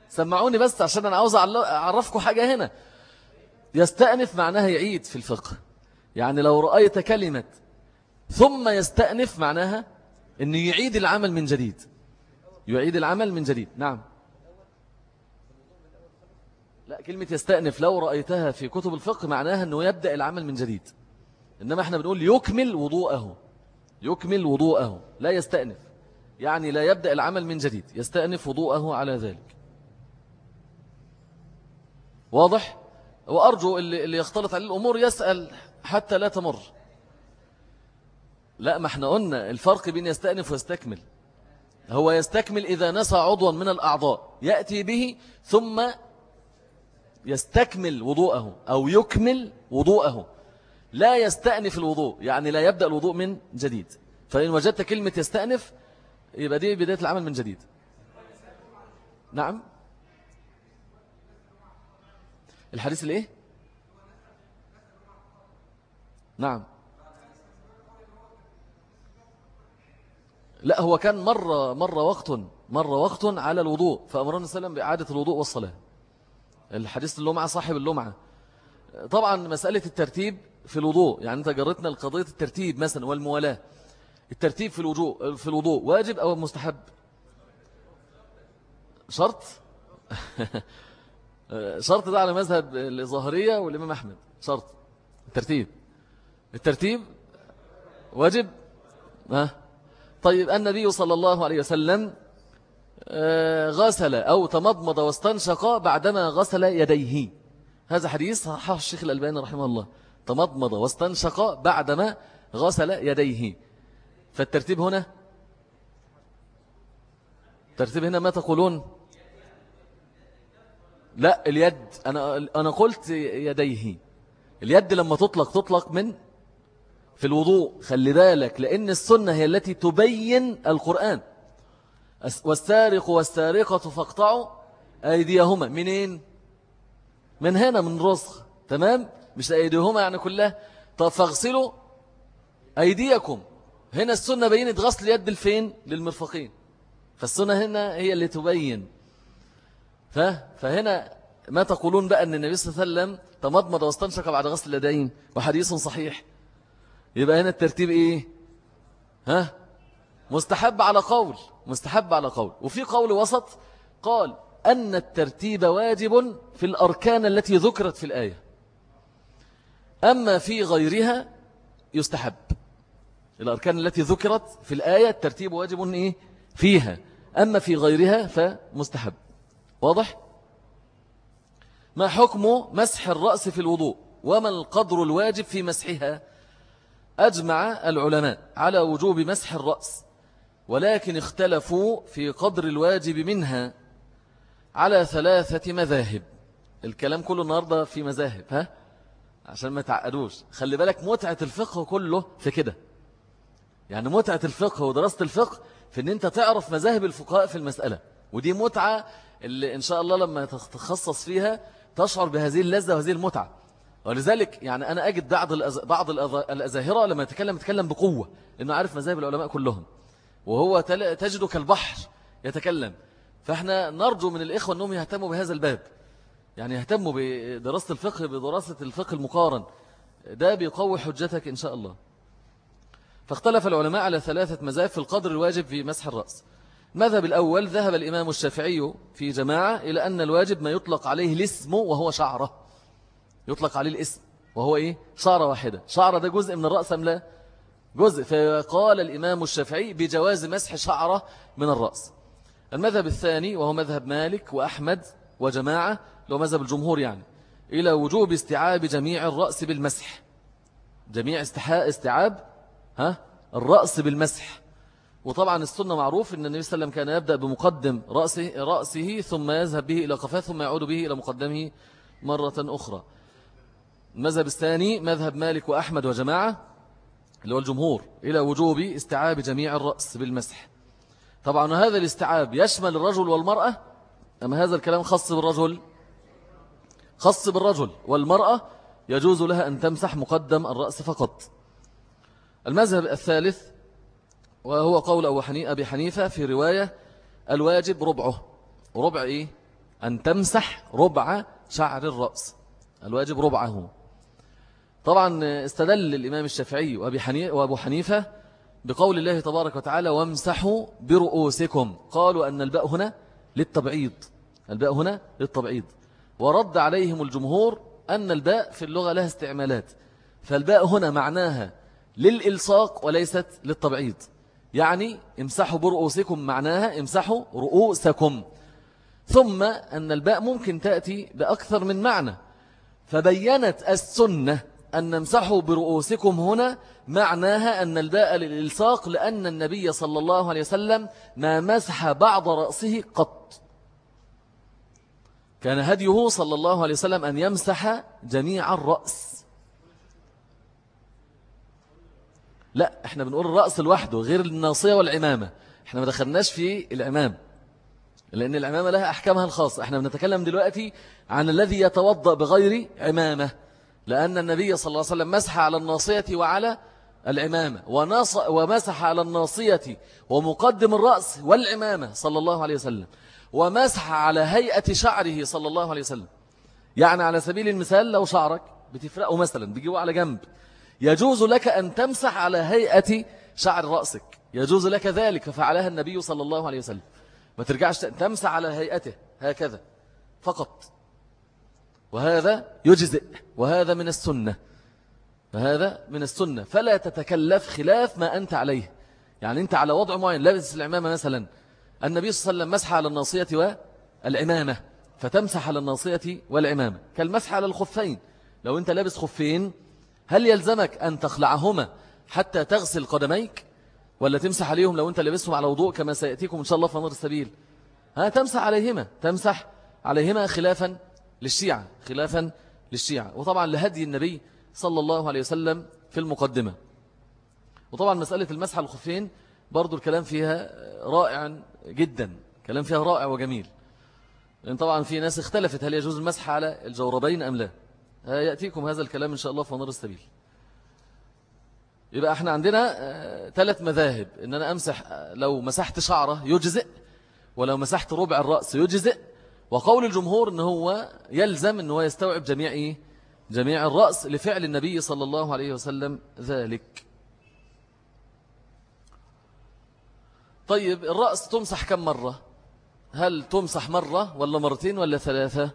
سمعوني بس عشان أنا عاوز أعرفكم حاجة هنا. يستأنف معناها يعيد في الفقه. يعني لو رأيت كلمة ثم يستأنف معناها أنه يعيد العمل من جديد. يعيد العمل من جديد. نعم. لا كلمة يستأنف لو رأيتها في كتب الفقه معناها أنه يبدأ العمل من جديد. إنما إحنا بنقول يكمل وضوءه. يكمل وضوءه. لا يستأنف. يعني لا يبدأ العمل من جديد يستأنف وضوءه على ذلك. واضح؟ وأرجو اللي, اللي يختلط عليه الأمور يسأل حتى لا تمر. لا ما إحنا قلنا الفرق بين يستأنف ويستكمل. هو يستكمل إذا نسى عضوا من الأعضاء يأتي به ثم يستكمل وضوءه أو يكمل وضوءه. لا يستأنف الوضوء يعني لا يبدأ الوضوء من جديد. فإن وجدت كلمة يستأنف يبقى دي بداية العمل من جديد. نعم. الحديث الإيه؟ نعم. لا هو كان مرة مرة وقت مرة وقت على الوضوء فأمرنا السلام بإعادة الوضوء والصلاة. الحديث اللمعة صاحب اللمعة. طبعا مسألة الترتيب في الوضوء يعني أنت جرتنا القضية الترتيب مثلا والموالاة. الترتيب في الوضوء في الوضوء واجب أو مستحب؟ شرط؟ شرط ده على مذهب الظاهرية والإمام أحمد شرط. الترتيب. الترتيب واجب؟ ها؟ طيب النبي صلى الله عليه وسلم آه، غسل أو تمضمض واستنشق بعدما غسل يديه. هذا حديث صححه الشيخ الألباني رحمه الله. تمضمض واستنشق بعدما غسل يديه. فالترتيب هنا؟ الترتيب هنا ما تقولون؟ لا اليد. أنا, أنا قلت يديه. اليد لما تطلق تطلق من؟ في الوضوء. خلي بالك لأن السنة هي التي تبين القرآن. والسارق والسارقة فاقطعوا أيديهما. منين؟ من هنا من رسخ تمام؟ مش أيديهما يعني كلها؟ فاغسلوا أيديكم. هنا السنة بينت غسل يد الفين للمرفقين. فالسنة هنا هي اللي تبين. فهنا ما تقولون بقى أن النبي صلى الله عليه وسلم تمضمض واستنشق بعد غسل اليدين وحديث صحيح. يبقى هنا الترتيب إيه؟ ها؟ مستحب على قول مستحب على قول. وفي قول وسط قال أن الترتيب واجب في الأركان التي ذكرت في الآية. أما في غيرها يستحب. الأركان التي ذكرت في الآية الترتيب واجب إيه؟ فيها. أما في غيرها فمستحب. واضح؟ ما حكم مسح الرأس في الوضوء؟ وما القدر الواجب في مسحها؟ أجمع العلماء على وجوب مسح الرأس ولكن اختلفوا في قدر الواجب منها على ثلاثة مذاهب. الكلام كله النهاردة في مذاهب ها؟ عشان ما تعقدوش. خلي بالك متعة الفقه كله في كده. يعني متعة الفقه ودراسة الفقه في إن أنت تعرف مذاهب الفقهاء في المسألة. ودي متعة اللي إن شاء الله لما تتخصص فيها تشعر بهذه اللذة وهذه المتعة. ولذلك يعني أنا أجد بعض. بعض الأزاهرة لما يتكلم يتكلم بقوة لأنه عارف مذاهب العلماء كلهم. وهو. تجده كالبحر يتكلم. فإحنا نرجو من الإخوة أنهم يهتموا بهذا الباب. يعني يهتموا بدراسة الفقه بدراسة الفقه المقارن. ده بيقوي حجتك إن شاء الله. فاختلف العلماء على ثلاثة مذاهب في القدر الواجب في مسح الرأس. مذهب الأول ذهب الإمام الشافعي في جماعة إلى أن الواجب ما يطلق عليه الاسم وهو شعرة. يطلق عليه الاسم وهو إيه؟ شعرة واحدة. شعرة ده جزء من الرأس أم لا؟ جزء. فقال الإمام الشافعي بجواز مسح شعرة من الرأس. المذهب الثاني وهو مذهب مالك وأحمد وجماعة لو مذهب الجمهور يعني إلى وجوب استيعاب جميع الرأس بالمسح. جميع استحاء استيعاب ها؟ الرأس بالمسح. وطبعا السنة معروف أن النبي صلى الله عليه وسلم كان يبدأ بمقدم رأسه, رأسه ثم يذهب به إلى قفاه ثم يعود به إلى مقدمه مرة أخرى. المذهب الثاني مذهب مالك وأحمد وجماعة اللي هو الجمهور إلى وجوب استيعاب جميع الرأس بالمسح. طبعا هذا الاستيعاب يشمل الرجل والمرأة؟ أما هذا الكلام خاص بالرجل؟ خاص بالرجل. والمرأة يجوز لها أن تمسح مقدم الرأس فقط. المذهب الثالث وهو قول أبو أبي حنيفة في رواية الواجب ربعه. ربع إيه؟ أن تمسح ربع شعر الرأس. الواجب ربعه. طبعا استدل الإمام الشافعي وأبو حنيفة بقول الله تبارك وتعالى وامسحوا برؤوسكم قالوا أن الباء هنا للتبعيض. الباء هنا للتبعيض. ورد عليهم الجمهور أن الباء في اللغة لها استعمالات. فالباء هنا معناها للإلصاق وليست للتبعيض. يعني امسحوا برؤوسكم معناها امسحوا رؤوسكم. ثم أن الباء ممكن تأتي بأكثر من معنى. فبينت السنة أن نمسحوا برؤوسكم هنا معناها أن الباء للإلصاق لأن النبي صلى الله عليه وسلم ما مسح بعض رأسه قط. كان هديه صلى الله عليه وسلم أن يمسح جميع الرأس. لا إحنا بنقول الرأس لوحده غير الناصية والعمامة. إحنا ما دخلناش في العمام لأن العمامة لها أحكامها الخاصة. إحنا بنتكلم دلوقتي عن الذي يتوضأ بغير عمامة لأن النبي صلى الله عليه وسلم مسح على الناصية وعلى العمامة. ونص ومسح على الناصية ومقدم الرأس والعمامة صلى الله عليه وسلم. ومسح على هيئة شعره صلى الله عليه وسلم. يعني على سبيل المثال لو شعرك بتفرقه مثلا بيجيبه على جنب يجوز لك أن تمسح على هيئة شعر رأسك. يجوز لك ذلك ففعلها النبي صلى الله عليه وسلم. ما ترجعش تمسح على هيئته هكذا. فقط. وهذا يجزئ وهذا من السنة. فهذا من السنة. فلا تتكلف خلاف ما أنت عليه. يعني أنت على وضع معين لابس العمامة مثلا. النبي صلى الله عليه وسلم مسح على الناصية والعمامة. فتمسح على الناصية والعمامة. كالمسح على الخفين. لو أنت لابس خفين هل يلزمك أن تخلعهما حتى تغسل قدميك؟ ولا تمسح عليهم لو أنت لبسهم على وضوء كما سيأتيكم إن شاء الله في نور السبيل. ها تمسح عليهما تمسح عليهما خلافا للشيعة خلافا للشيعة. وطبعا لهدي النبي صلى الله عليه وسلم في المقدمة. وطبعا مسألة المسح على الخفين برضو الكلام فيها رائع جدا كلام فيها رائع وجميل. لأن طبعا في ناس اختلفت هل يجوز المسح على الجوربين أم لا. يأتيكم هذا الكلام إن شاء الله في نور السبيل. يبقى إحنا عندنا ثلاث مذاهب. إن أنا أمسح لو مسحت شعرة يجزئ ولو مسحت ربع الرأس يجزئ. وقول الجمهور إن هو يلزم إن هو يستوعب جميع إيه؟ جميع الرأس لفعل النبي صلى الله عليه وسلم ذلك. طيب الرأس تمسح كم مرة؟ هل تمسح مرة ولا مرتين ولا ثلاثة؟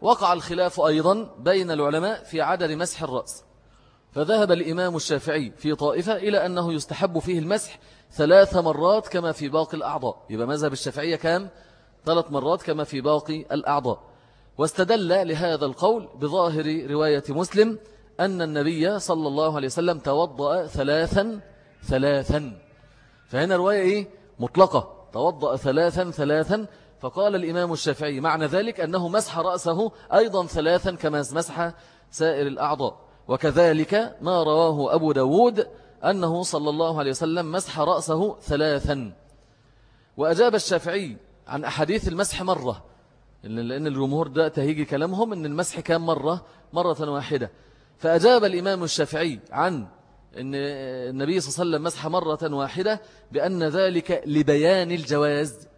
وقع الخلاف أيضا بين العلماء في عدد مسح الرأس. فذهب الإمام الشافعي في طائفة إلى أنه يستحب فيه المسح ثلاث مرات كما في باقي الأعضاء. يبقى مذهب الشافعية كام؟ ثلاث مرات كما في باقي الأعضاء. واستدل لهذا القول بظاهر رواية مسلم أن النبي صلى الله عليه وسلم توضأ ثلاثا ثلاثا. فهنا رواية إيه؟ مطلقة. توضأ ثلاثا ثلاثا. فقال الإمام الشافعي معنى ذلك أنه مسح رأسه أيضا ثلاثا كما مسح سائر الأعضاء. وكذلك ما رواه أبو داود أنه صلى الله عليه وسلم مسح رأسه ثلاثا. وأجاب الشافعي عن أحاديث المسح مرة لأن الجمهور ده تهيجي كلامهم أن المسح كان مرة مرة واحدة. فأجاب الإمام الشافعي عن أن النبي صلى الله عليه وسلم مسح مرة واحدة بأن ذلك لبيان الجواز.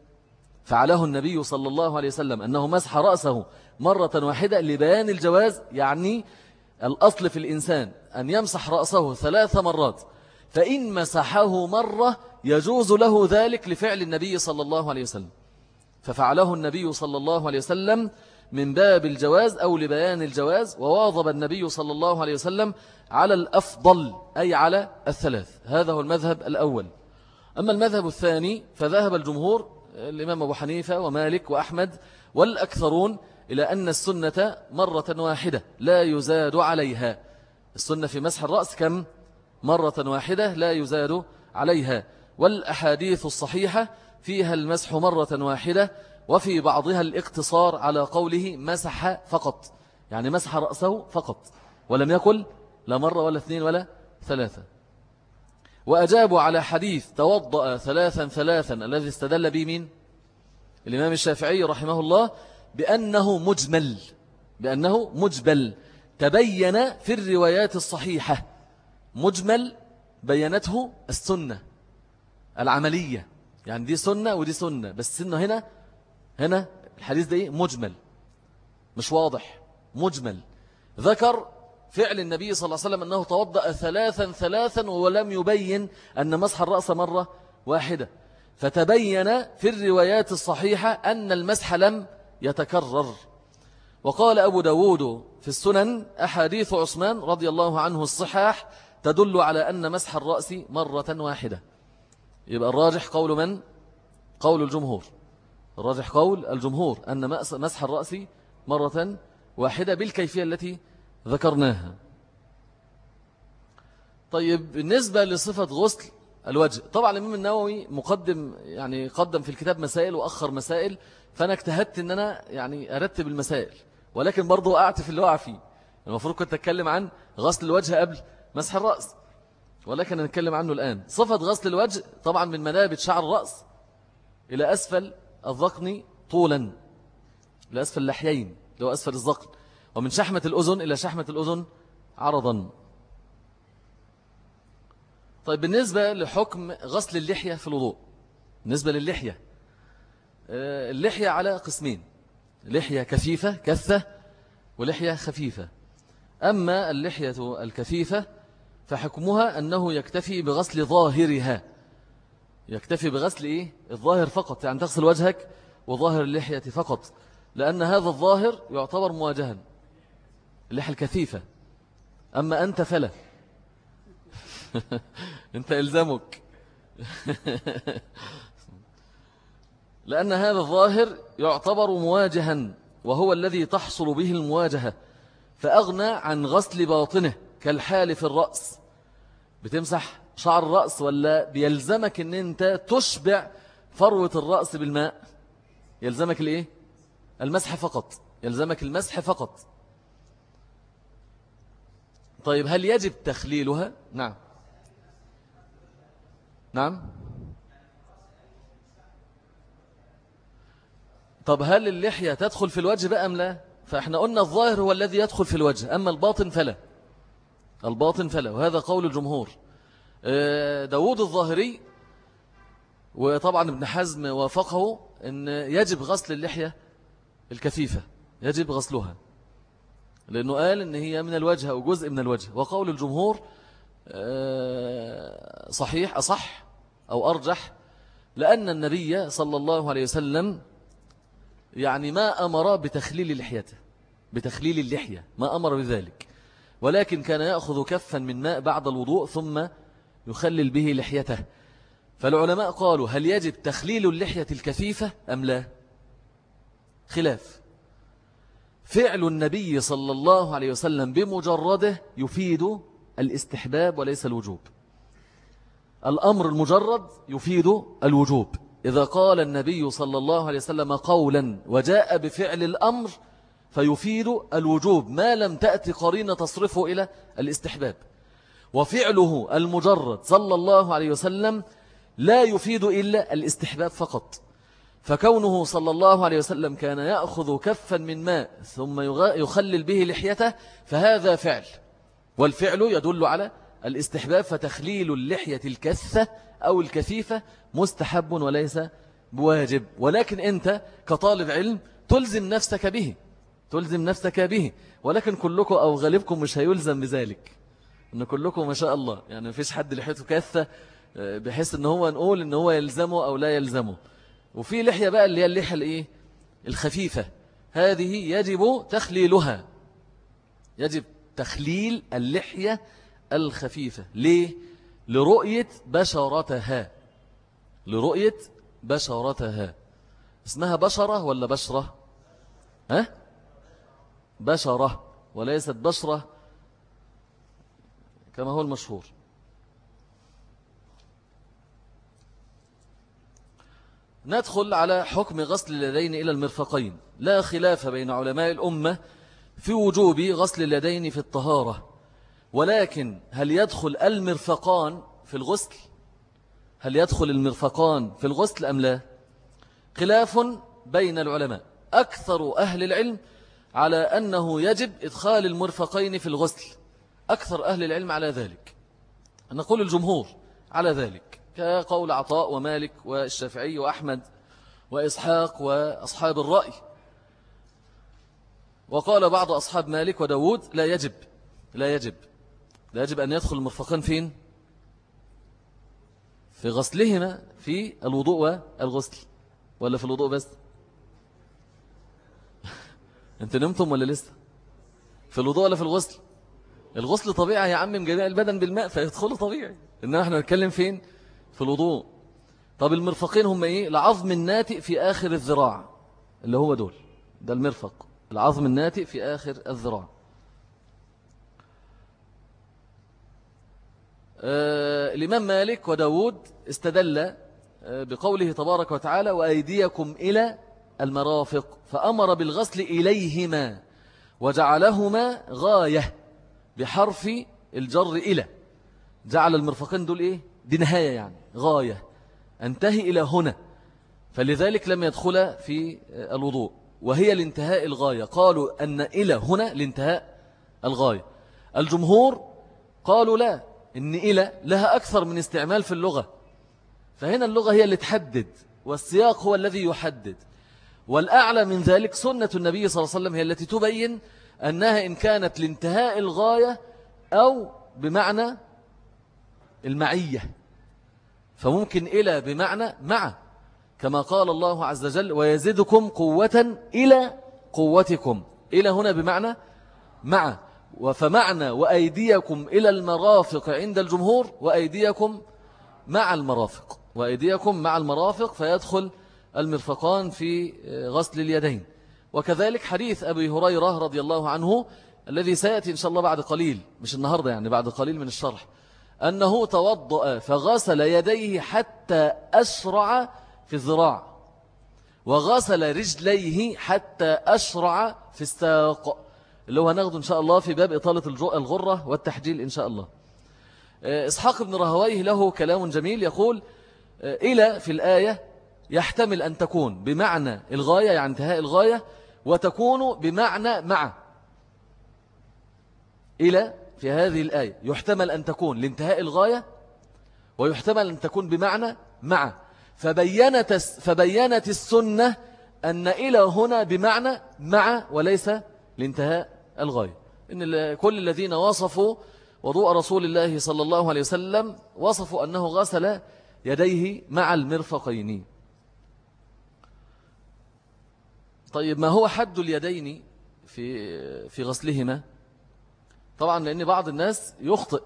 فعله النبي صلى الله عليه وسلم أنه مسح رأسه مرة واحدة لبيان الجواز يعني الأصل في الإنسان أن يمسح رأسه ثلاث مرات فإن مسحه مرة يجوز له ذلك لفعل النبي صلى الله عليه وسلم. ففعله النبي صلى الله عليه وسلم من باب الجواز أو لبيان الجواز وواظب النبي صلى الله عليه وسلم على الأفضل أي على الثلاث. هذا هو المذهب الأول. أما المذهب الثاني فذهب الجمهور الإمام أبو حنيفة ومالك وأحمد والأكثرون إلى أن السنة مرة واحدة لا يزاد عليها. السنة في مسح الرأس كم؟ مرة واحدة لا يزاد عليها. والأحاديث الصحيحة فيها المسح مرة واحدة وفي بعضها الاقتصار على قوله مسح فقط. يعني مسح رأسه فقط. ولم يقل لا مرة ولا اثنين ولا ثلاثة. وأجابوا على حديث توضأ ثلاثا ثلاثا الذي استدل به مين؟ الإمام الشافعي رحمه الله بأنه مجمل بأنه مجبل. تبين في الروايات الصحيحة مجمل بينته السنة العملية. يعني دي سنة ودي سنة بس السنة هنا هنا الحديث ده إيه؟ مجمل. مش واضح. مجمل. ذكر فعل النبي صلى الله عليه وسلم أنه توضأ ثلاثا ثلاثا ولم يبين أن مسح الرأس مرة واحدة. فتبين في الروايات الصحيحة أن المسح لم يتكرر. وقال أبو داود في السنن أحاديث عثمان رضي الله عنه الصحاح تدل على أن مسح الرأس مرة واحدة. يبقى الراجح قول من؟ قول الجمهور. الراجح قول الجمهور أن مسح الرأس مرة واحدة بالكيفية التي ذكرناها. طيب بالنسبة لصفة غسل الوجه طبعا الإمام النووي مقدم يعني قدم في الكتاب مسائل وأخر مسائل فأنا اجتهدت أن أنا يعني أرتب المسائل ولكن برضو وقعت في اللي وقع فيه. المفروض كنت أتكلم عن غسل الوجه قبل مسح الرأس ولكن نتكلم عنه الآن. صفة غسل الوجه طبعا من منابت شعر الرأس إلى أسفل الذقن طولا إلى أسفل اللحيين لو أسفل الذقن. ومن شحمة الأذن إلى شحمة الأذن عرضا. طيب بالنسبة لحكم غسل اللحية في الوضوء بالنسبة للحية آه، اللحية على قسمين لحية كثيفة كثة ولحية خفيفة. أما اللحية الكثيفة فحكمها أنه يكتفي بغسل ظاهرها. يكتفي بغسل إيه؟ الظاهر فقط يعني تغسل وجهك وظاهر اللحية فقط لأن هذا الظاهر يعتبر مواجها. اللحية الكثيفة. أما أنت فلا. أنت إلزمك لأن هذا الظاهر يعتبر مواجها وهو الذي تحصل به المواجهة فأغنى عن غسل باطنه كالحال في الرأس. بتمسح شعر الرأس ولا بيلزمك إن أنت تشبع فروة الرأس بالماء؟ يلزمك الايه المسح فقط. يلزمك المسح فقط. طيب هل يجب تخليلها؟ نعم. نعم. طب هل اللحية تدخل في الوجه بقى أم لا؟ فإحنا قلنا الظاهر هو الذي يدخل في الوجه أما الباطن فلا. الباطن فلا وهذا قول الجمهور. آه، داود الظاهري وطبعا ابن حزم وافقه أن يجب غسل اللحية الكثيفة يجب غسلها. لأنه قال أن هي من الوجه أو جزء من الوجه. وقول الجمهور آه، صحيح أصح أو أرجح لأن النبي صلى الله عليه وسلم يعني ما أمر بتخليل لحيته بتخليل اللحية ما أمر بذلك. ولكن كان يأخذ كفا من ماء بعد الوضوء ثم يخلل به لحيته. فالعلماء قالوا هل يجب تخليل اللحية الكثيفة أم لا؟ خلاف. فعل النبي صلى الله عليه وسلم بمجرده يفيد الاستحباب وليس الوجوب. الأمر المجرد يفيد الوجوب. إذا قال النبي صلى الله عليه وسلم قولا وجاء بفعل الأمر فيفيد الوجوب. ما لم تأتي قرينة تصرفه إلى الاستحباب. وفعله المجرد صلى الله عليه وسلم لا يفيد إلا الاستحباب فقط. فكونه صلى الله عليه وسلم كان يأخذ كفا من ماء ثم يخلل به لحيته فهذا فعل. والفعل يدل على الاستحباب فتخليل اللحية الكثة أو الكثيفة مستحب وليس بواجب. ولكن أنت كطالب علم تلزم نفسك به تلزم نفسك به. ولكن كلكم أو غالبكم مش هيلزم بذلك. أن كلكم ما شاء الله. يعني مفيش حد لحيته كثة آه، بحيث أن هو نقول أن هو يلزمه أو لا يلزمه. وفي لحية بقى اللي هي اللحية الإيه؟ الخفيفة. هذه يجب تخليلها. يجب تخليل اللحية الخفيفة. ليه؟ لرؤية بشرتها. لرؤية بشرتها. اسمها بشرة ولا بشرة؟ ها؟ بشرة وليست بشرة كما هو المشهور. ندخل على حكم غسل اليدين إلى المرفقين. لا خلاف بين علماء الأمة في وجوب غسل اليدين في الطهارة. ولكن هل يدخل المرفقان في الغسل؟ هل يدخل المرفقان في الغسل أم لا؟ خلاف بين العلماء. أكثر أهل العلم على أنه يجب إدخال المرفقين في الغسل. أكثر أهل العلم على ذلك. نقول الجمهور على ذلك. كقول عطاء ومالك والشافعي وأحمد وإسحاق وأصحاب الرأي. وقال بعض أصحاب مالك وداود لا يجب لا يجب لا يجب أن يدخل المرفقين فين؟ في غسلهما في الوضوء والغسل. ولا في الوضوء بس؟ أنت نمتم ولا لسه؟ في الوضوء ولا في الغسل؟ الغسل طبيعي يعمم جميع البدن بالماء فيدخله طبيعي. إنما إحنا نتكلم فين؟ في الوضوء. طب المرفقين هم إيه؟ العظم الناتئ في آخر الذراع اللي هو دول. ده المرفق. العظم الناتئ في آخر الذراع. آه الإمام مالك وداود استدل آه بقوله تبارك وتعالى وأيديكم إلى المرافق فأمر بالغسل إليهما وجعلهما غاية بحرف الجر إلى. جعل المرفقين دول إيه؟ دي نهاية يعني غاية. أنتهي إلى هنا. فلذلك لم يدخل في الوضوء وهي لانتهاء الغاية. قالوا أن إلى هنا لانتهاء الغاية. الجمهور قالوا لا إن إلى لها أكثر من استعمال في اللغة. فهنا اللغة هي اللي تحدد والسياق هو الذي يحدد. والأعلى من ذلك سنة النبي صلى الله عليه وسلم هي التي تبين أنها إن كانت لانتهاء الغاية أو بمعنى المعية. فممكن إلى بمعنى مع كما قال الله عز وجل ويزدكم قوة إلى قوتكم. إلى هنا بمعنى مع. وفمعنى وأيديكم إلى المرافق عند الجمهور وأيديكم مع المرافق. وأيديكم مع المرافق فيدخل المرفقان في غسل اليدين. وكذلك حديث أبي هريرة رضي الله عنه الذي سيأتي إن شاء الله بعد قليل مش النهاردة يعني بعد قليل من الشرح. أنه توضأ فغسل يديه حتى أسرع في الذراع وغسل رجليه حتى أشرع في الساق. اللي هو ناخده إن شاء الله في باب إطالة الغرة والتحجيل إن شاء الله. إسحاق بن رهويه له كلام جميل يقول إلى في الآية يحتمل أن تكون بمعنى الغاية يعني انتهاء الغاية وتكون بمعنى مع. إلى في هذه الآية يحتمل أن تكون لانتهاء الغاية ويحتمل أن تكون بمعنى مع. فبينت, فبينت السنة أن إلى هنا بمعنى مع وليس لانتهاء الغاية. إن كل الذين وصفوا وضوء رسول الله صلى الله عليه وسلم وصفوا أنه غسل يديه مع المرفقين. طيب ما هو حد اليدين في في غسلهما؟ طبعا لأن بعض الناس يخطئ.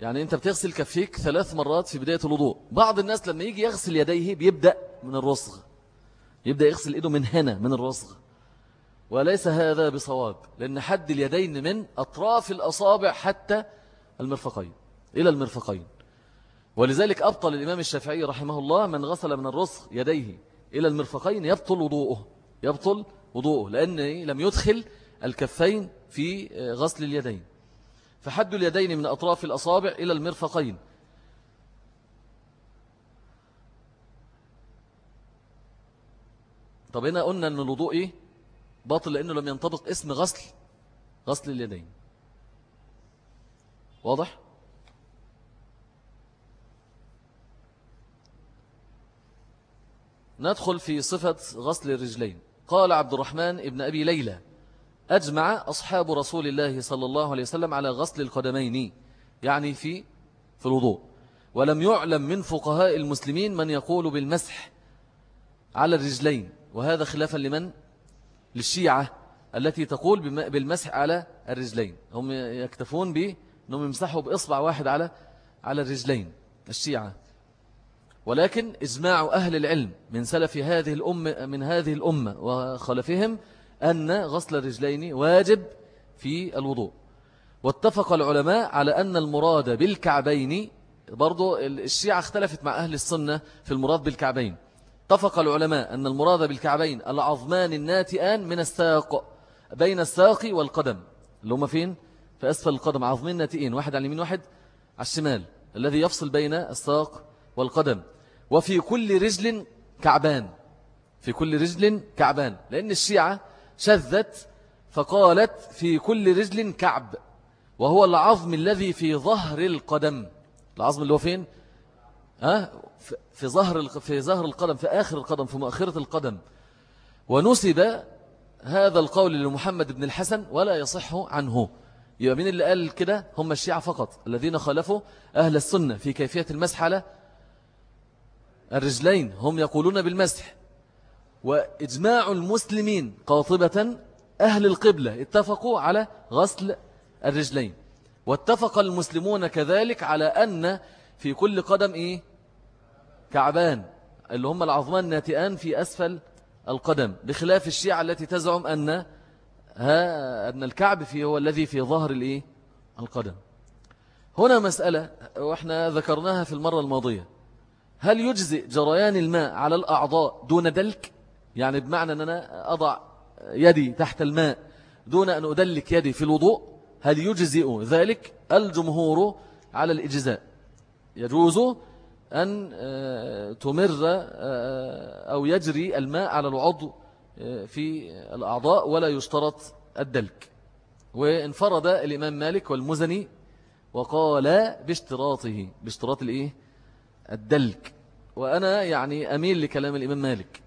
يعني أنت بتغسل كفيك ثلاث مرات في بداية الوضوء. بعض الناس لما يجي يغسل يديه بيبدأ من الرسغ يبدأ يغسل إيده من هنا من الرسغ وليس هذا بصواب لأن حد اليدين من أطراف الأصابع حتى المرفقين إلى المرفقين. ولذلك أبطل الإمام الشافعي رحمه الله من غسل من الرسغ يديه إلى المرفقين يبطل وضوءه يبطل وضوءه لأن لم يدخل الكفين في غسل اليدين فحد اليدين من أطراف الأصابع إلى المرفقين طب هنا قلنا أن الوضوء إيه؟ باطل لأنه لم ينطبق اسم غسل غسل اليدين واضح؟ ندخل في صفة غسل الرجلين قال عبد الرحمن ابن أبي ليلى أجمع أصحاب رسول الله صلى الله عليه وسلم على غسل القدمين يعني في في الوضوء. ولم يعلم من فقهاء المسلمين من يقول بالمسح على الرجلين. وهذا خلافا لمن؟ للشيعة التي تقول بالمسح على الرجلين. هم يكتفون به أنهم يمسحوا بإصبع واحد على على الرجلين الشيعة. ولكن إجماع أهل العلم من سلف هذه الأمة من هذه الأمة وخلفهم أن غسل الرجلين واجب في الوضوء. واتفق العلماء على أن المراد بالكعبين برضو الشيعة اختلفت مع أهل السنة في المراد بالكعبين. اتفق العلماء أن المراد بالكعبين العظمان الناتئان من الساق بين الساق والقدم. اللي هم فين؟ في أسفل القدم عظمين ناتئين واحد على اليمين واحد على الشمال. الذي يفصل بين الساق والقدم. وفي كل رجل كعبان. في كل رجل كعبان. لأن الشيعة شذت فقالت في كل رجل كعب وهو العظم الذي في ظهر القدم. العظم اللي هو فين؟ ها؟ في ظهر في ظهر القدم في آخر القدم في مؤخرة القدم. ونسب هذا القول لمحمد بن الحسن ولا يصح عنه. يبقى مين اللي قال كده؟ هم الشيعة فقط الذين خالفوا أهل السنة في كيفية المسح على الرجلين. هم يقولون بالمسح. وإجماع المسلمين قاطبة أهل القبلة اتفقوا على غسل الرجلين واتفق المسلمون كذلك على أن في كل قدم إيه؟ كعبان اللي هم العظمان ناتئان في أسفل القدم بخلاف الشيعة التي تزعم أن ها أن الكعب في هو الذي في ظهر الإيه؟ القدم هنا مسألة وإحنا ذكرناها في المرة الماضية هل يجزئ جريان الماء على الأعضاء دون دلك يعني بمعنى أن أنا أضع يدي تحت الماء دون أن أدلك يدي في الوضوء هل يجزئ ذلك؟ الجمهور على الإجزاء. يجوز أن آه، تمر آه، أو يجري الماء على العضو آه، في الأعضاء ولا يشترط الدلك. وانفرد الإمام مالك والمزني وقال باشتراطه. باشتراط الإيه؟ الدلك. وأنا يعني أميل لكلام الإمام مالك.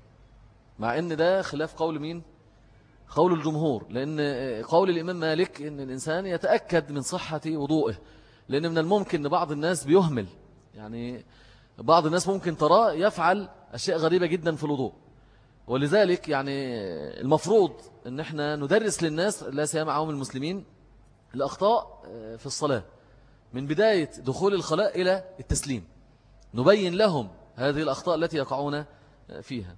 مع أن ده خلاف قول مين؟ قول الجمهور. لأن قول الإمام مالك أن الإنسان يتأكد من صحة وضوءه لأن من الممكن أن بعض الناس بيهمل. يعني بعض الناس ممكن تراه يفعل أشياء غريبة جدا في الوضوء. ولذلك يعني المفروض أن إحنا ندرس للناس لا سيما عوام المسلمين الأخطاء في الصلاة. من بداية دخول الخلاء إلى التسليم. نبين لهم هذه الأخطاء التي يقعون فيها.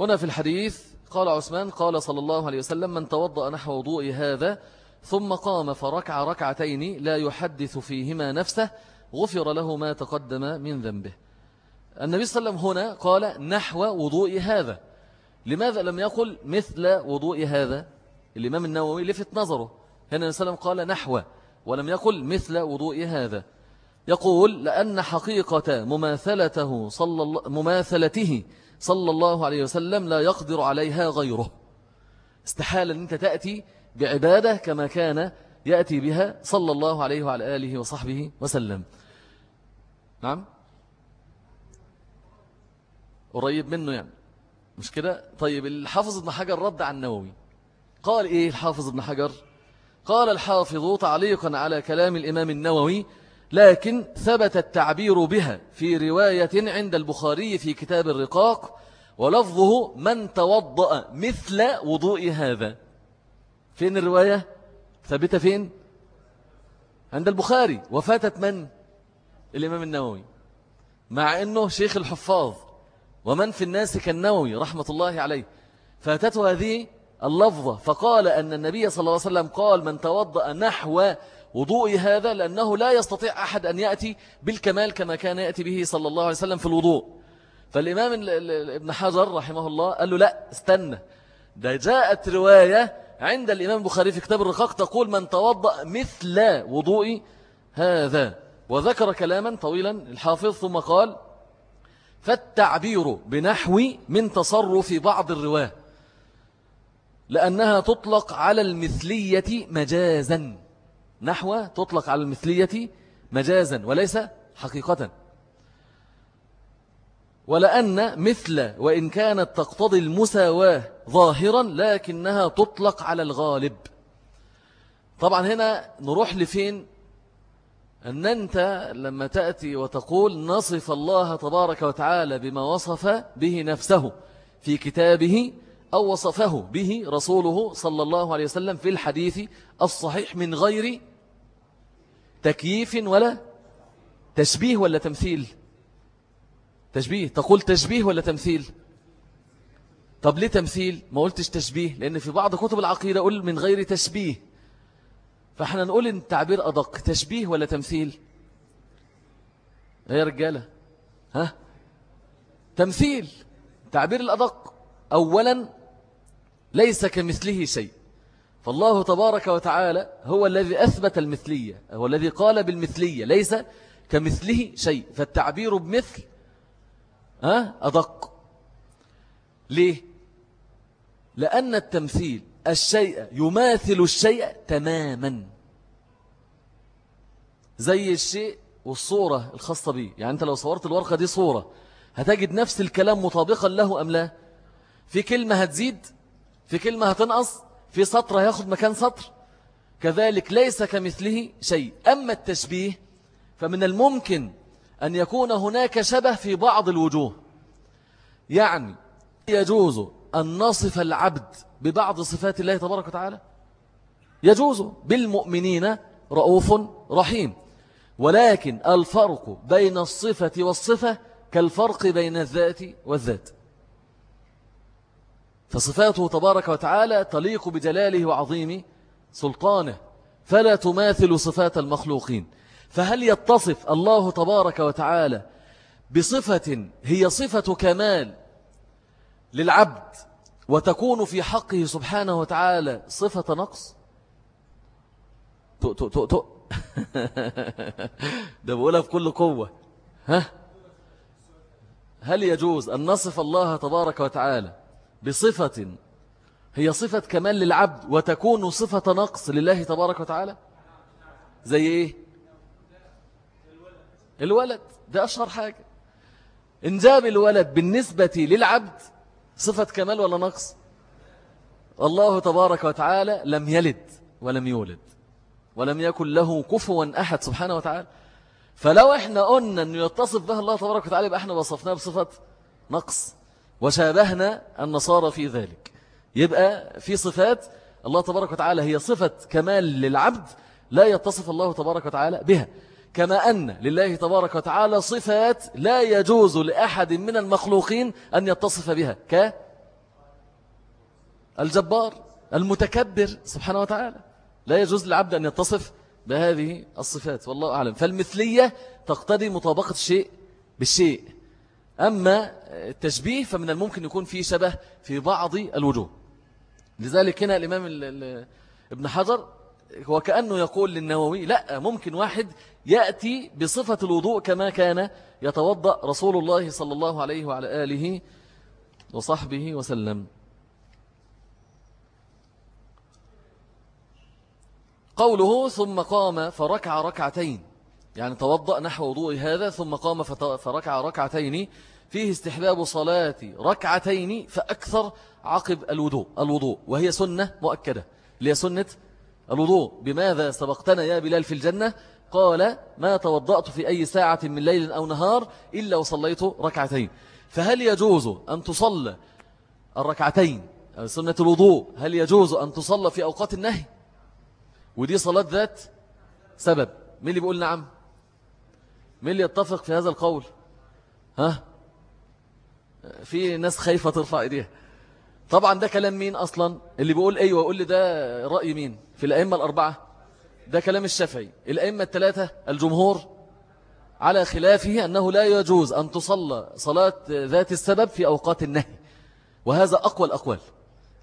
هنا في الحديث قال عثمان قال صلى الله عليه وسلم من توضأ نحو وضوء هذا ثم قام فركع ركعتين لا يحدث فيهما نفسه غفر له ما تقدم من ذنبه. النبي صلى الله عليه وسلم هنا قال نحو وضوء هذا. لماذا لم يقل مثل وضوء هذا؟ الإمام النووي لفت نظره. هنا النبي صلى الله عليه وسلم قال نحو ولم يقل مثل وضوء هذا. يقول لأن حقيقة مماثلته صلى الله مماثلته صلى الله عليه وسلم لا يقدر عليها غيره. استحال أن أنت تأتي بعبادة كما كان يأتي بها صلى الله عليه وعلى آله وصحبه وسلم. نعم؟ قريب منه يعني. مش كده؟ طيب الحافظ ابن حجر رد عن النووي. قال إيه الحافظ ابن حجر؟ قال الحافظ تعليقا على كلام الإمام النووي لكن ثبت التعبير بها في رواية عند البخاري في كتاب الرقاق ولفظه من توضأ مثل وضوء هذا فين الرواية؟ ثابتة فين؟ عند البخاري. وفاتت من؟ الإمام النووي. مع أنه شيخ الحفاظ. ومن في الناس كالنووي رحمة الله عليه. فاتته هذه اللفظة. فقال أن النبي صلى الله عليه وسلم قال من توضأ نحو وضوء هذا لأنه لا يستطيع أحد أن يأتي بالكمال كما كان يأتي به صلى الله عليه وسلم في الوضوء. فالإمام ابن حجر رحمه الله قال له لا استنى. ده جاءت رواية عند الإمام البخاري في كتاب الرقاق تقول من توضأ مثل وضوء هذا. وذكر كلاما طويلا الحافظ ثم قال فالتعبير بنحو من تصرف بعض الرواة لأنها تطلق على المثلية مجازا. نحو تطلق على المثلية مجازا وليس حقيقة. ولأن مثل وإن كانت تقتضي المساواة ظاهرا لكنها تطلق على الغالب. طبعا هنا نروح لفين؟ أن أنت لما تأتي وتقول نصف الله تبارك وتعالى بما وصف به نفسه في كتابه أو وصفه به رسوله صلى الله عليه وسلم في الحديث الصحيح من غير تكييف ولا تشبيه ولا تمثيل؟ تشبيه. تقول تشبيه ولا تمثيل؟ طب ليه تمثيل؟ ما قلتش تشبيه لأن في بعض كتب العقيدة قل من غير تشبيه. فإحنا نقول إن التعبير أدق تشبيه ولا تمثيل؟ يا رجالة؟ ها؟ تمثيل تعبير الأدق أولا ليس كمثله شيء. فالله تبارك وتعالى هو الذي أثبت المثلية هو الذي قال بالمثلية ليس كمثله شيء فالتعبير بمثل أدق. ليه؟ لأن التمثيل الشيء يماثل الشيء تماما. زي الشيء والصورة الخاصة به يعني أنت لو صورت الورقة دي صورة هتجد نفس الكلام مطابقا له أم لا؟ في كلمة هتزيد في كلمة هتنقص في سطر هياخد مكان سطر. كذلك ليس كمثله شيء. أما التشبيه فمن الممكن أن يكون هناك شبه في بعض الوجوه. يعني يجوز أن نصف العبد ببعض صفات الله تبارك وتعالى؟ يجوز. بالمؤمنين رؤوف رحيم. ولكن الفرق بين الصفة والصفة كالفرق بين الذات والذات. فصفاته تبارك وتعالى تليق بجلاله وعظيم سلطانه فلا تماثل صفات المخلوقين. فهل يتصف الله تبارك وتعالى بصفة هي صفة كمال للعبد وتكون في حقه سبحانه وتعالى صفة نقص؟ تو تو تو تو ده بقولها بكل قوة. ها؟ هل يجوز أن نصف الله تبارك وتعالى بصفة هي صفة كمال للعبد وتكون صفة نقص لله تبارك وتعالى؟ زي إيه؟ الولد ده أشهر حاجة. إن جاب الولد بالنسبة للعبد صفة كمال ولا نقص؟ الله تبارك وتعالى لم يلد ولم يولد ولم يكن له كفوا أحد سبحانه وتعالى. فلو إحنا قلنا أنه يتصف به الله تبارك وتعالى يبقى إحنا وصفناه بصفة نقص. وشابهنا النصارى في ذلك. يبقى في صفات الله تبارك وتعالى هي صفة كمال للعبد لا يتصف الله تبارك وتعالى بها. كما أن لله تبارك وتعالى صفات لا يجوز لأحد من المخلوقين أن يتصف بها. ك الجبار المتكبر سبحانه وتعالى. لا يجوز للعبد أن يتصف بهذه الصفات والله أعلم. فالمثلية تقتضي مطابقة الشيء بالشيء. أما التشبيه فمن الممكن يكون فيه شبه في بعض الوجوه. لذلك هنا الإمام ابن حجر وكأنه يقول للنووي لا ممكن واحد يأتي بصفة الوضوء كما كان يتوضأ رسول الله صلى الله عليه وعلى آله وصحبه وسلم. قوله ثم قام فركع ركعتين. يعني توضأ نحو وضوء هذا ثم قام فركع ركعتين فيه استحباب صلاة ركعتين فأكثر عقب الوضوء الوضوء وهي سنة مؤكدة. لهي سنة الوضوء. بماذا سبقتنا يا بلال في الجنة؟ قال ما توضأت في أي ساعة من ليل أو نهار إلا وصليت ركعتين. فهل يجوز أن تصلى الركعتين؟ سنة الوضوء. هل يجوز أن تصلى في أوقات النهي؟ ودي صلاة ذات سبب. مين اللي بيقول نعم؟ مين اللي يتفق في هذا القول؟ ها؟ في ناس خايفة ترفع إيديها. طبعا ده كلام مين أصلا؟ اللي بيقول أيوة يقول لي ده رأي مين؟ في الأئمة الأربعة. ده كلام الشافعي. الأئمة الثلاثة الجمهور على خلافه أنه لا يجوز أن تصلى صلاة ذات السبب في أوقات النهي. وهذا أقوى الأقوال.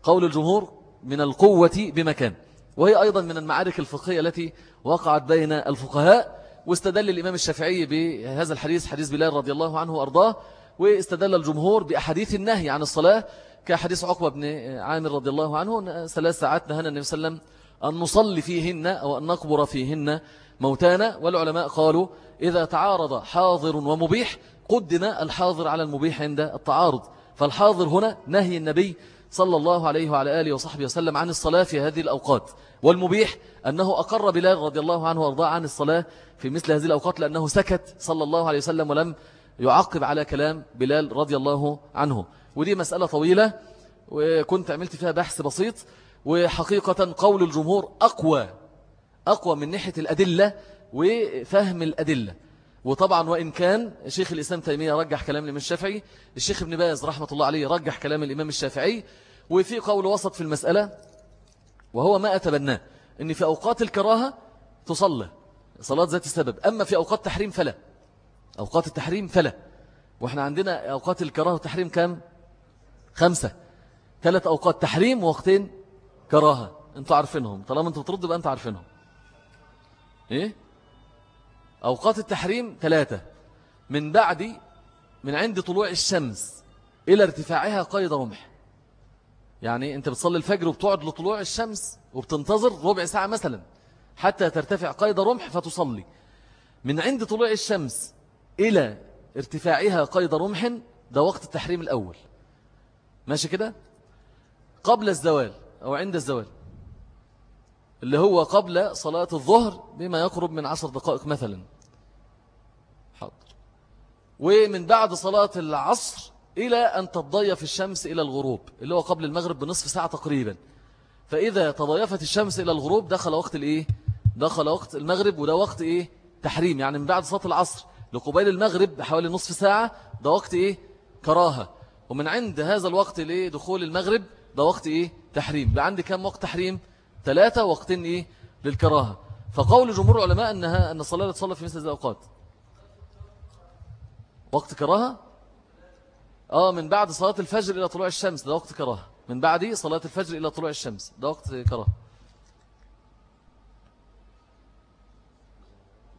قول الجمهور من القوة بمكان. وهي أيضا من المعارك الفقهية التي وقعت بين الفقهاء واستدل الإمام الشافعي بهذا الحديث حديث بلال رضي الله عنه وأرضاه واستدل الجمهور بأحاديث النهي عن الصلاة كحديث عقبة بن عامر رضي الله عنه ثلاث ساعات نهانا النبي صلى الله عليه وسلم أن نصلي فيهن أو أن نقبر فيهن موتانا والعلماء قالوا إذا تعارض حاضر ومبيح قدم الحاضر على المبيح عند التعارض فالحاضر هنا نهي النبي صلى الله عليه وعلى آله وصحبه وسلم عن الصلاة في هذه الأوقات. والمبيح أنه أقر بلال رضي الله عنه وأرضاه عن الصلاة في مثل هذه الأوقات لأنه سكت صلى الله عليه وسلم ولم يعقب على كلام بلال رضي الله عنه. ودي مسألة طويلة وكنت عملت فيها بحث بسيط وحقيقة قول الجمهور أقوى أقوى من ناحية الأدلة وفهم الأدلة. وطبعا وإن كان شيخ الإسلام تيمية رجح كلام الإمام الشافعي الشيخ ابن باز رحمة الله عليه رجح كلام الإمام الشافعي وفي قول وسط في المسألة وهو ما أتبناه أن في أوقات الكراهة تصلى صلاة ذات السبب أما في أوقات تحريم فلا أوقات التحريم فلا. وإحنا عندنا أوقات الكراهة والتحريم كام؟ خمسة. ثلاث أوقات تحريم ووقتين كراهة. أنتوا عارفينهم. طالما أنتوا بتردوا بقى أنتوا عارفينهم. إيه؟ أوقات التحريم ثلاثة. من بعد من عند طلوع الشمس إلى ارتفاعها قيد رمح. يعني أنت بتصلي الفجر وبتقعد لطلوع الشمس وبتنتظر ربع ساعة مثلا حتى ترتفع قيد رمح فتصلي. من عند طلوع الشمس إلى ارتفاعها قيد رمح ده وقت التحريم الأول. ماشي كده؟ قبل الزوال أو عند الزوال. اللي هو قبل صلاة الظهر بما يقرب من عشر دقائق مثلا. حاضر. ومن بعد صلاة العصر إلى أن تضيف الشمس إلى الغروب اللي هو قبل المغرب بنصف ساعة تقريبا. فإذا تضيفت الشمس إلى الغروب دخل وقت الإيه؟ دخل وقت المغرب وده وقت إيه؟ تحريم. يعني من بعد صلاة العصر لقبيل المغرب بحوالي نصف ساعة ده وقت إيه؟ كراهة. ومن عند هذا الوقت لدخول المغرب ده وقت إيه؟ تحريم. بقى عندي كم وقت تحريم؟ ثلاثة وقتين إيه؟ للكراهة. فقول جمهور العلماء أنها أن الصلاة تصلى في مثل هذه الأوقات. وقت كراهة؟ آه من بعد صلاة الفجر إلى طلوع الشمس ده وقت كراهة. من بعد صلاة الفجر إلى طلوع الشمس ده وقت كراهة.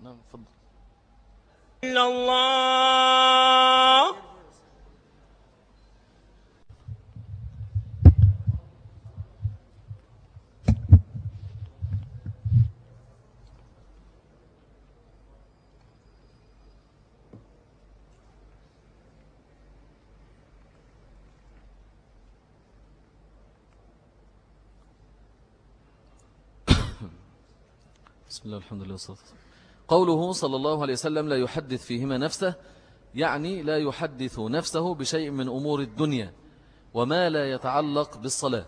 نعم فضل الله بسم الله الحمد لله والصلاة قوله صلى الله عليه وسلم لا يحدث فيهما نفسه يعني لا يحدث نفسه بشيء من أمور الدنيا وما لا يتعلق بالصلاة.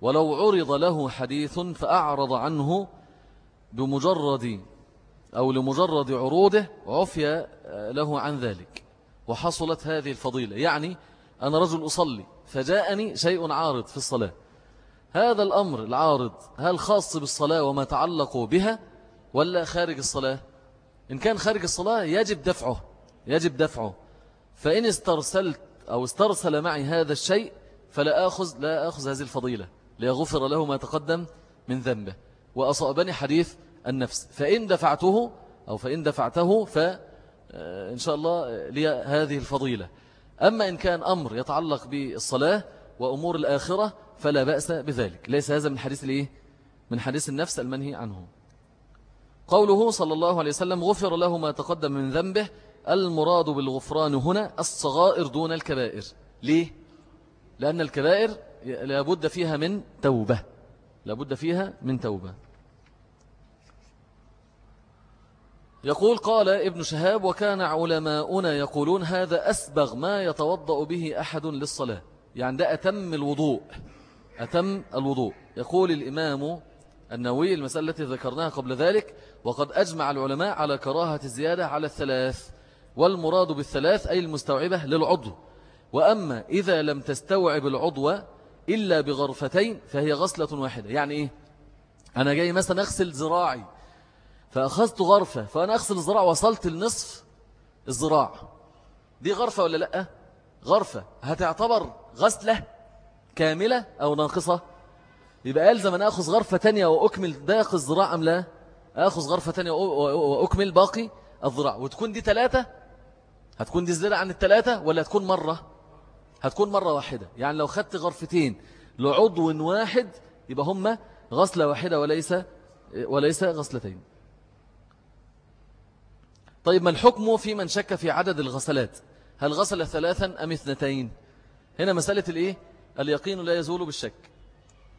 ولو عرض له حديث فأعرض عنه بمجرد أو لمجرد عروضه عفي له عن ذلك. وحصلت هذه الفضيلة يعني أنا رجل أصلي فجاءني شيء عارض في الصلاة. هذا الأمر العارض هل خاص بالصلاة وما تعلق بها ولا خارج الصلاة؟ إن كان خارج الصلاة يجب دفعه يجب دفعه. فإن استرسلت أو استرسل معي هذا الشيء فلا أخذ لا أخذ هذه الفضيلة ليغفر له ما تقدم من ذنبه. وأصابني حديث النفس فإن دفعته أو فإن دفعته فإن شاء الله لي هذه الفضيلة. أما إن كان أمر يتعلق بالصلاة وأمور الآخرة فلا بأس بذلك. ليس هذا من حديث الإيه؟ من حديث النفس المنهي عنه. قوله صلى الله عليه وسلم غفر له ما تقدم من ذنبه المراد بالغفران هنا الصغائر دون الكبائر. ليه؟ لأن الكبائر لابد فيها من توبة. لابد فيها من توبة. يقول قال ابن شهاب وكان علماؤنا يقولون هذا أسبغ ما يتوضأ به أحد للصلاة. يعني ده أتم الوضوء. أتم الوضوء. يقول الإمام النووي المسألة التي ذكرناها قبل ذلك وقد أجمع العلماء على كراهة الزيادة على الثلاث والمراد بالثلاث أي المستوعبة للعضو. وأما إذا لم تستوعب العضو إلا بغرفتين فهي غسلة واحدة. يعني إيه؟ أنا جاي مثلا أغسل زراعي فأخذت غرفة فأنا أغسل الزراع وصلت النصف الزراع دي غرفة ولا لأ؟ غرفة. هتعتبر غسلة كاملة أو ناقصة؟ يبقى ألزم أن أخذ غرفة تانية وأكمل باقي الزراع أم لا؟ أخذ غرفة تانية وأكمل باقي الزراع وتكون دي ثلاثة هتكون دي زيادة عن الثلاثة ولا تكون مرة؟ هتكون مرة واحدة. يعني لو خدت غرفتين لعضو واحد يبقى هم غسلة واحدة وليس وليس غسلتين. طيب ما الحكم في من شك في عدد الغسلات؟ هل غسل ثلاثا أم اثنتين؟ هنا مسألة الإيه؟ اليقين لا يزول بالشك.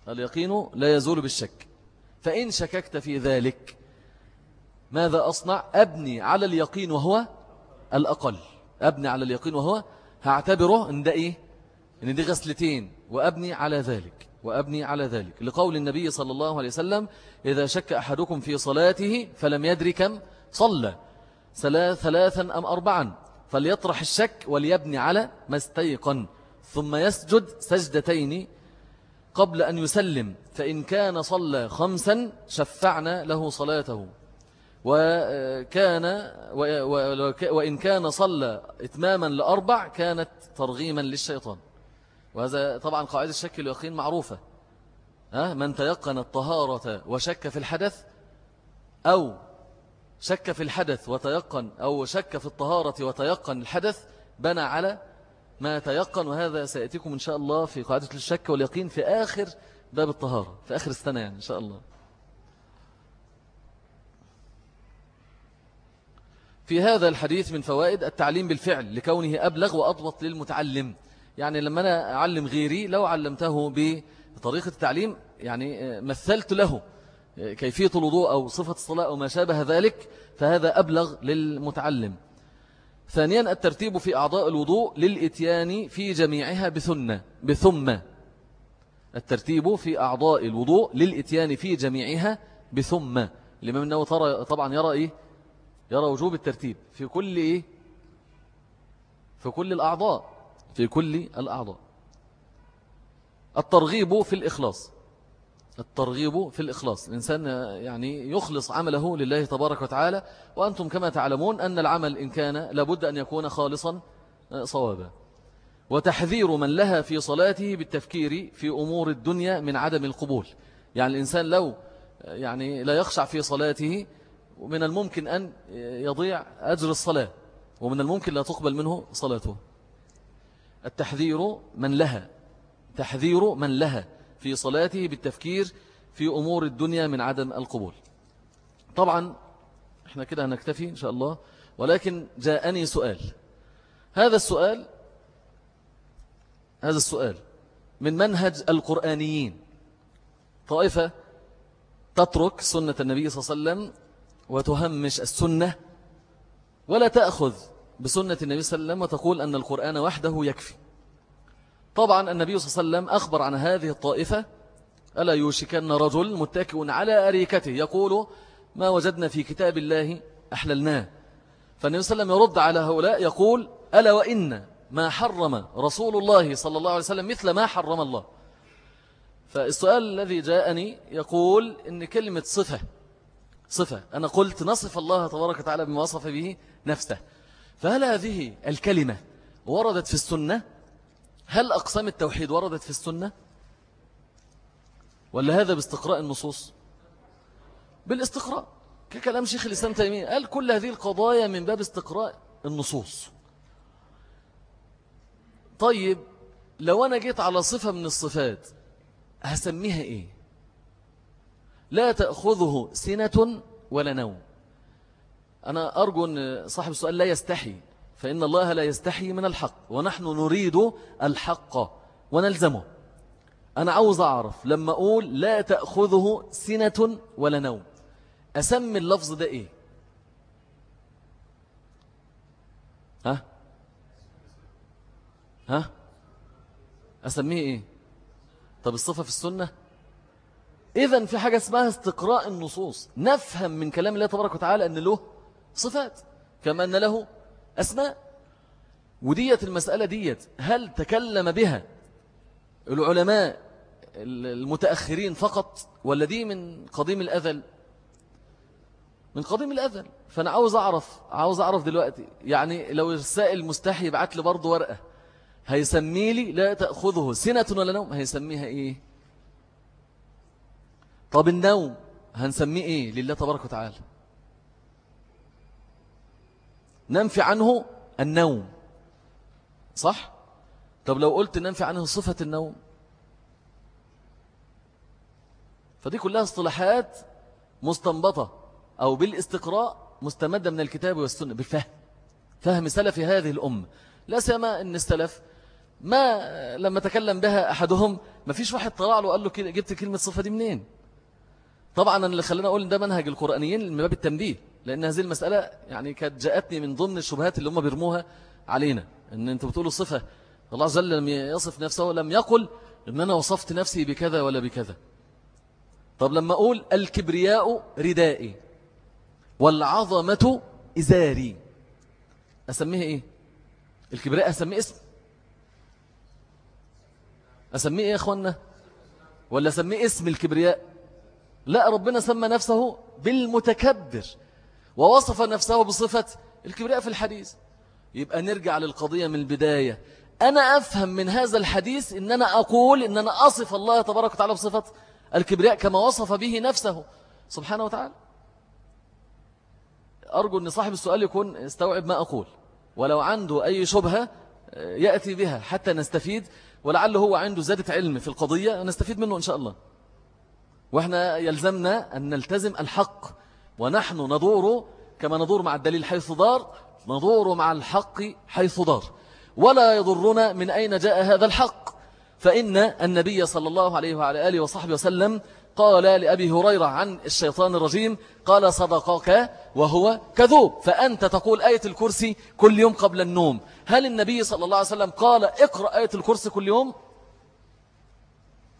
اليقين لا يزول بالشك. فإن شككت في ذلك ماذا أصنع؟ أبني على اليقين وهو الأقل. أبني على اليقين وهو هعتبره إن ده إيه؟ إن دي غسلتين. وأبني على ذلك. وأبني على ذلك. لقول النبي صلى الله عليه وسلم إذا شك أحدكم في صلاته فلم يدري كم صلى. ثلاثا أم أربعا. فليطرح الشك وليبني على ما استيقن. ثم يسجد سجدتين قبل أن يسلم فإن كان صلى خمسا شفعنا له صلاته. وكان وإن كان صلى إتماما لأربع كانت ترغيما للشيطان. وهذا طبعا قاعدة الشك اليقين معروفة. من تيقن الطهارة وشك في الحدث أو شك في الحدث وتيقن أو شك في الطهارة وتيقن الحدث بنى على ما تيقن وهذا سيأتيكم إن شاء الله في قاعدة الشك واليقين في آخر باب الطهارة في آخر السنة يعني إن شاء الله. في هذا الحديث من فوائد التعليم بالفعل لكونه أبلغ وأضبط للمتعلم. يعني لما أنا أعلم غيري لو علمته بطريقة التعليم يعني مثلت له كيفية الوضوء أو صفة الصلاة أو ما شابه ذلك فهذا أبلغ للمتعلم. ثانيا الترتيب في أعضاء الوضوء للإتيان في جميعها بثنة بثم. الترتيب في أعضاء الوضوء للإتيان في جميعها بثم. الإمام النووي طبعا يرى إيه؟ يرى وجوب الترتيب. في كل إيه؟ في كل الأعضاء. في كل الأعضاء. الترغيب في الإخلاص. الترغيب في الإخلاص. الإنسان يعني يخلص عمله لله تبارك وتعالى وأنتم كما تعلمون أن العمل إن كان لابد أن يكون خالصا صوابا. وتحذير من لها في صلاته بالتفكير في أمور الدنيا من عدم القبول. يعني الإنسان لو يعني لا يخشع في صلاته ومن الممكن أن يضيع أجر الصلاة ومن الممكن لا تقبل منه صلاته. التحذير من لها تحذير من لها. في صلاته بالتفكير في أمور الدنيا من عدم القبول. طبعا إحنا كده هنكتفي إن شاء الله ولكن جاءني سؤال. هذا السؤال هذا السؤال من منهج القرآنيين. طائفة تترك سنة النبي صلى الله عليه وسلم وتهمش السنة ولا تأخذ بسنة النبي صلى الله عليه وسلم وتقول أن القرآن وحده يكفي. طبعا النبي صلى الله عليه وسلم أخبر عن هذه الطائفة ألا يوشكن رجل متكئ على أريكته يقول ما وجدنا في كتاب الله أحللناه. فالنبي صلى الله عليه وسلم يرد على هؤلاء يقول ألا وإن ما حرم رسول الله صلى الله عليه وسلم مثل ما حرم الله. فالسؤال الذي جاءني يقول إن كلمة صفة صفة أنا قلت نصف الله تبارك وتعالى بما وصف به نفسه فهل هذه الكلمة وردت في السنة؟ هل أقسام التوحيد وردت في السنة؟ ولا هذا باستقراء النصوص؟ بالاستقراء. ككلام شيخ الإسلام تيمية قال كل هذه القضايا من باب استقراء النصوص. طيب لو أنا جيت على صفة من الصفات هسميها إيه؟ لا تأخذه سنة ولا نوم. أنا أرجو أن صاحب السؤال لا يستحي. فإن الله لا يستحي من الحق ونحن نريد الحق ونلزمه. أنا عاوز أعرف لما أقول لا تأخذه سنة ولا نوم أسمي اللفظ ده إيه؟ ها؟ ها؟ أسميه إيه؟ طب الصفة في السنة؟ إذن في حاجة اسمها استقراء النصوص. نفهم من كلام الله تبارك وتعالى أن له صفات كما أن له أسماء وديت المسألة ديت هل تكلم بها العلماء المتأخرين فقط ولا دي من قديم الأذل؟ من قديم الأذل. فأنا عاوز أعرف عاوز أعرف دلوقتي يعني لو السائل مستحي يبعت لي برضه ورقة هيسمي لي لا تأخذه سنة ولا نوم؟ هيسميها إيه؟ طب النوم هنسميه إيه لله تبارك وتعالى؟ ننفي عنه النوم. صح؟ طب لو قلت ننفي عنه صفة النوم. فدي كلها اصطلاحات مستنبطة أو بالاستقراء مستمدة من الكتاب والسنة بالفهم. فهم سلف هذه الأمة. لا سيما أن السلف ما لما تكلم بها أحدهم ما فيش واحد طلع له وقال له جبت كلمة صفة دي منين؟ طبعا اللي خلينا أقول ده منهج القرآنيين من باب التنبيه. لأن هذه المسألة يعني كانت جاءتني من ضمن الشبهات اللي هم بيرموها علينا. أن أنتوا بتقولوا صفة الله عز وجل لم يصف نفسه ولم يقل أن أنا وصفت نفسي بكذا ولا بكذا. طب لما أقول الكبرياء ردائي والعظمة إزاري. أسميها إيه؟ الكبرياء أسميه اسم؟ أسميه إيه يا أخوانا ولا أسميه اسم الكبرياء؟ لا ربنا سمى نفسه بالمتكبر. ووصف نفسه بصفة الكبرياء في الحديث. يبقى نرجع للقضية من البداية. أنا أفهم من هذا الحديث إن أنا أقول إن أنا أصف الله تبارك وتعالى بصفة الكبرياء كما وصف به نفسه. سبحانه وتعالى. أرجو أن صاحب السؤال يكون استوعب ما أقول. ولو عنده أي شبهة يأتي بها حتى نستفيد ولعله هو عنده زادة علم في القضية نستفيد منه إن شاء الله. وإحنا يلزمنا أن نلتزم الحق. ونحن ندور كما ندور مع الدليل حيث دار ندور مع الحق حيث دار. ولا يضرنا من أين جاء هذا الحق. فإن النبي صلى الله عليه وعلى آله وصحبه وسلم قال لأبي هريرة عن الشيطان الرجيم قال صدقك وهو كذوب. فأنت تقول آية الكرسي كل يوم قبل النوم. هل النبي صلى الله عليه وسلم قال اقرأ آية الكرسي كل يوم؟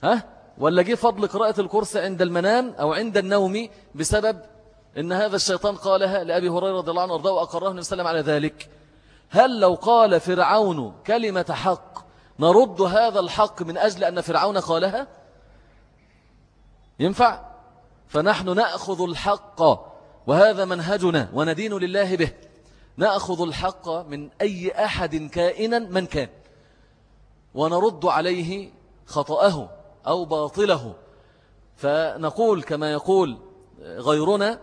ها؟ ولا جه فضل قراءة الكرسي عند المنام أو عند النوم بسبب إن هذا الشيطان قالها لأبي هريرة رضي الله عنه وارضاه وأقراه النبي صلى الله عليه وسلم على ذلك. هل لو قال فرعون كلمة حق نرد هذا الحق من أجل أن فرعون قالها؟ ينفع؟ فنحن نأخذ الحق وهذا منهجنا وندين لله به. نأخذ الحق من أي أحد كائنا من كان. ونرد عليه خطأه أو باطله. فنقول كما يقول غيرنا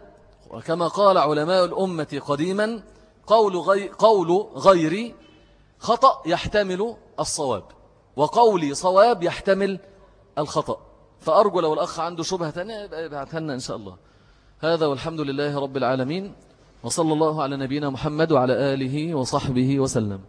وكما قال علماء الأمة قديما قول, غي قول غيري خطأ يحتمل الصواب وقولي صواب يحتمل الخطأ. فأرجو لو الأخ عنده شبهة ثانية يبعثها لنا إن شاء الله. هذا والحمد لله رب العالمين وصلى الله على نبينا محمد وعلى آله وصحبه وسلم.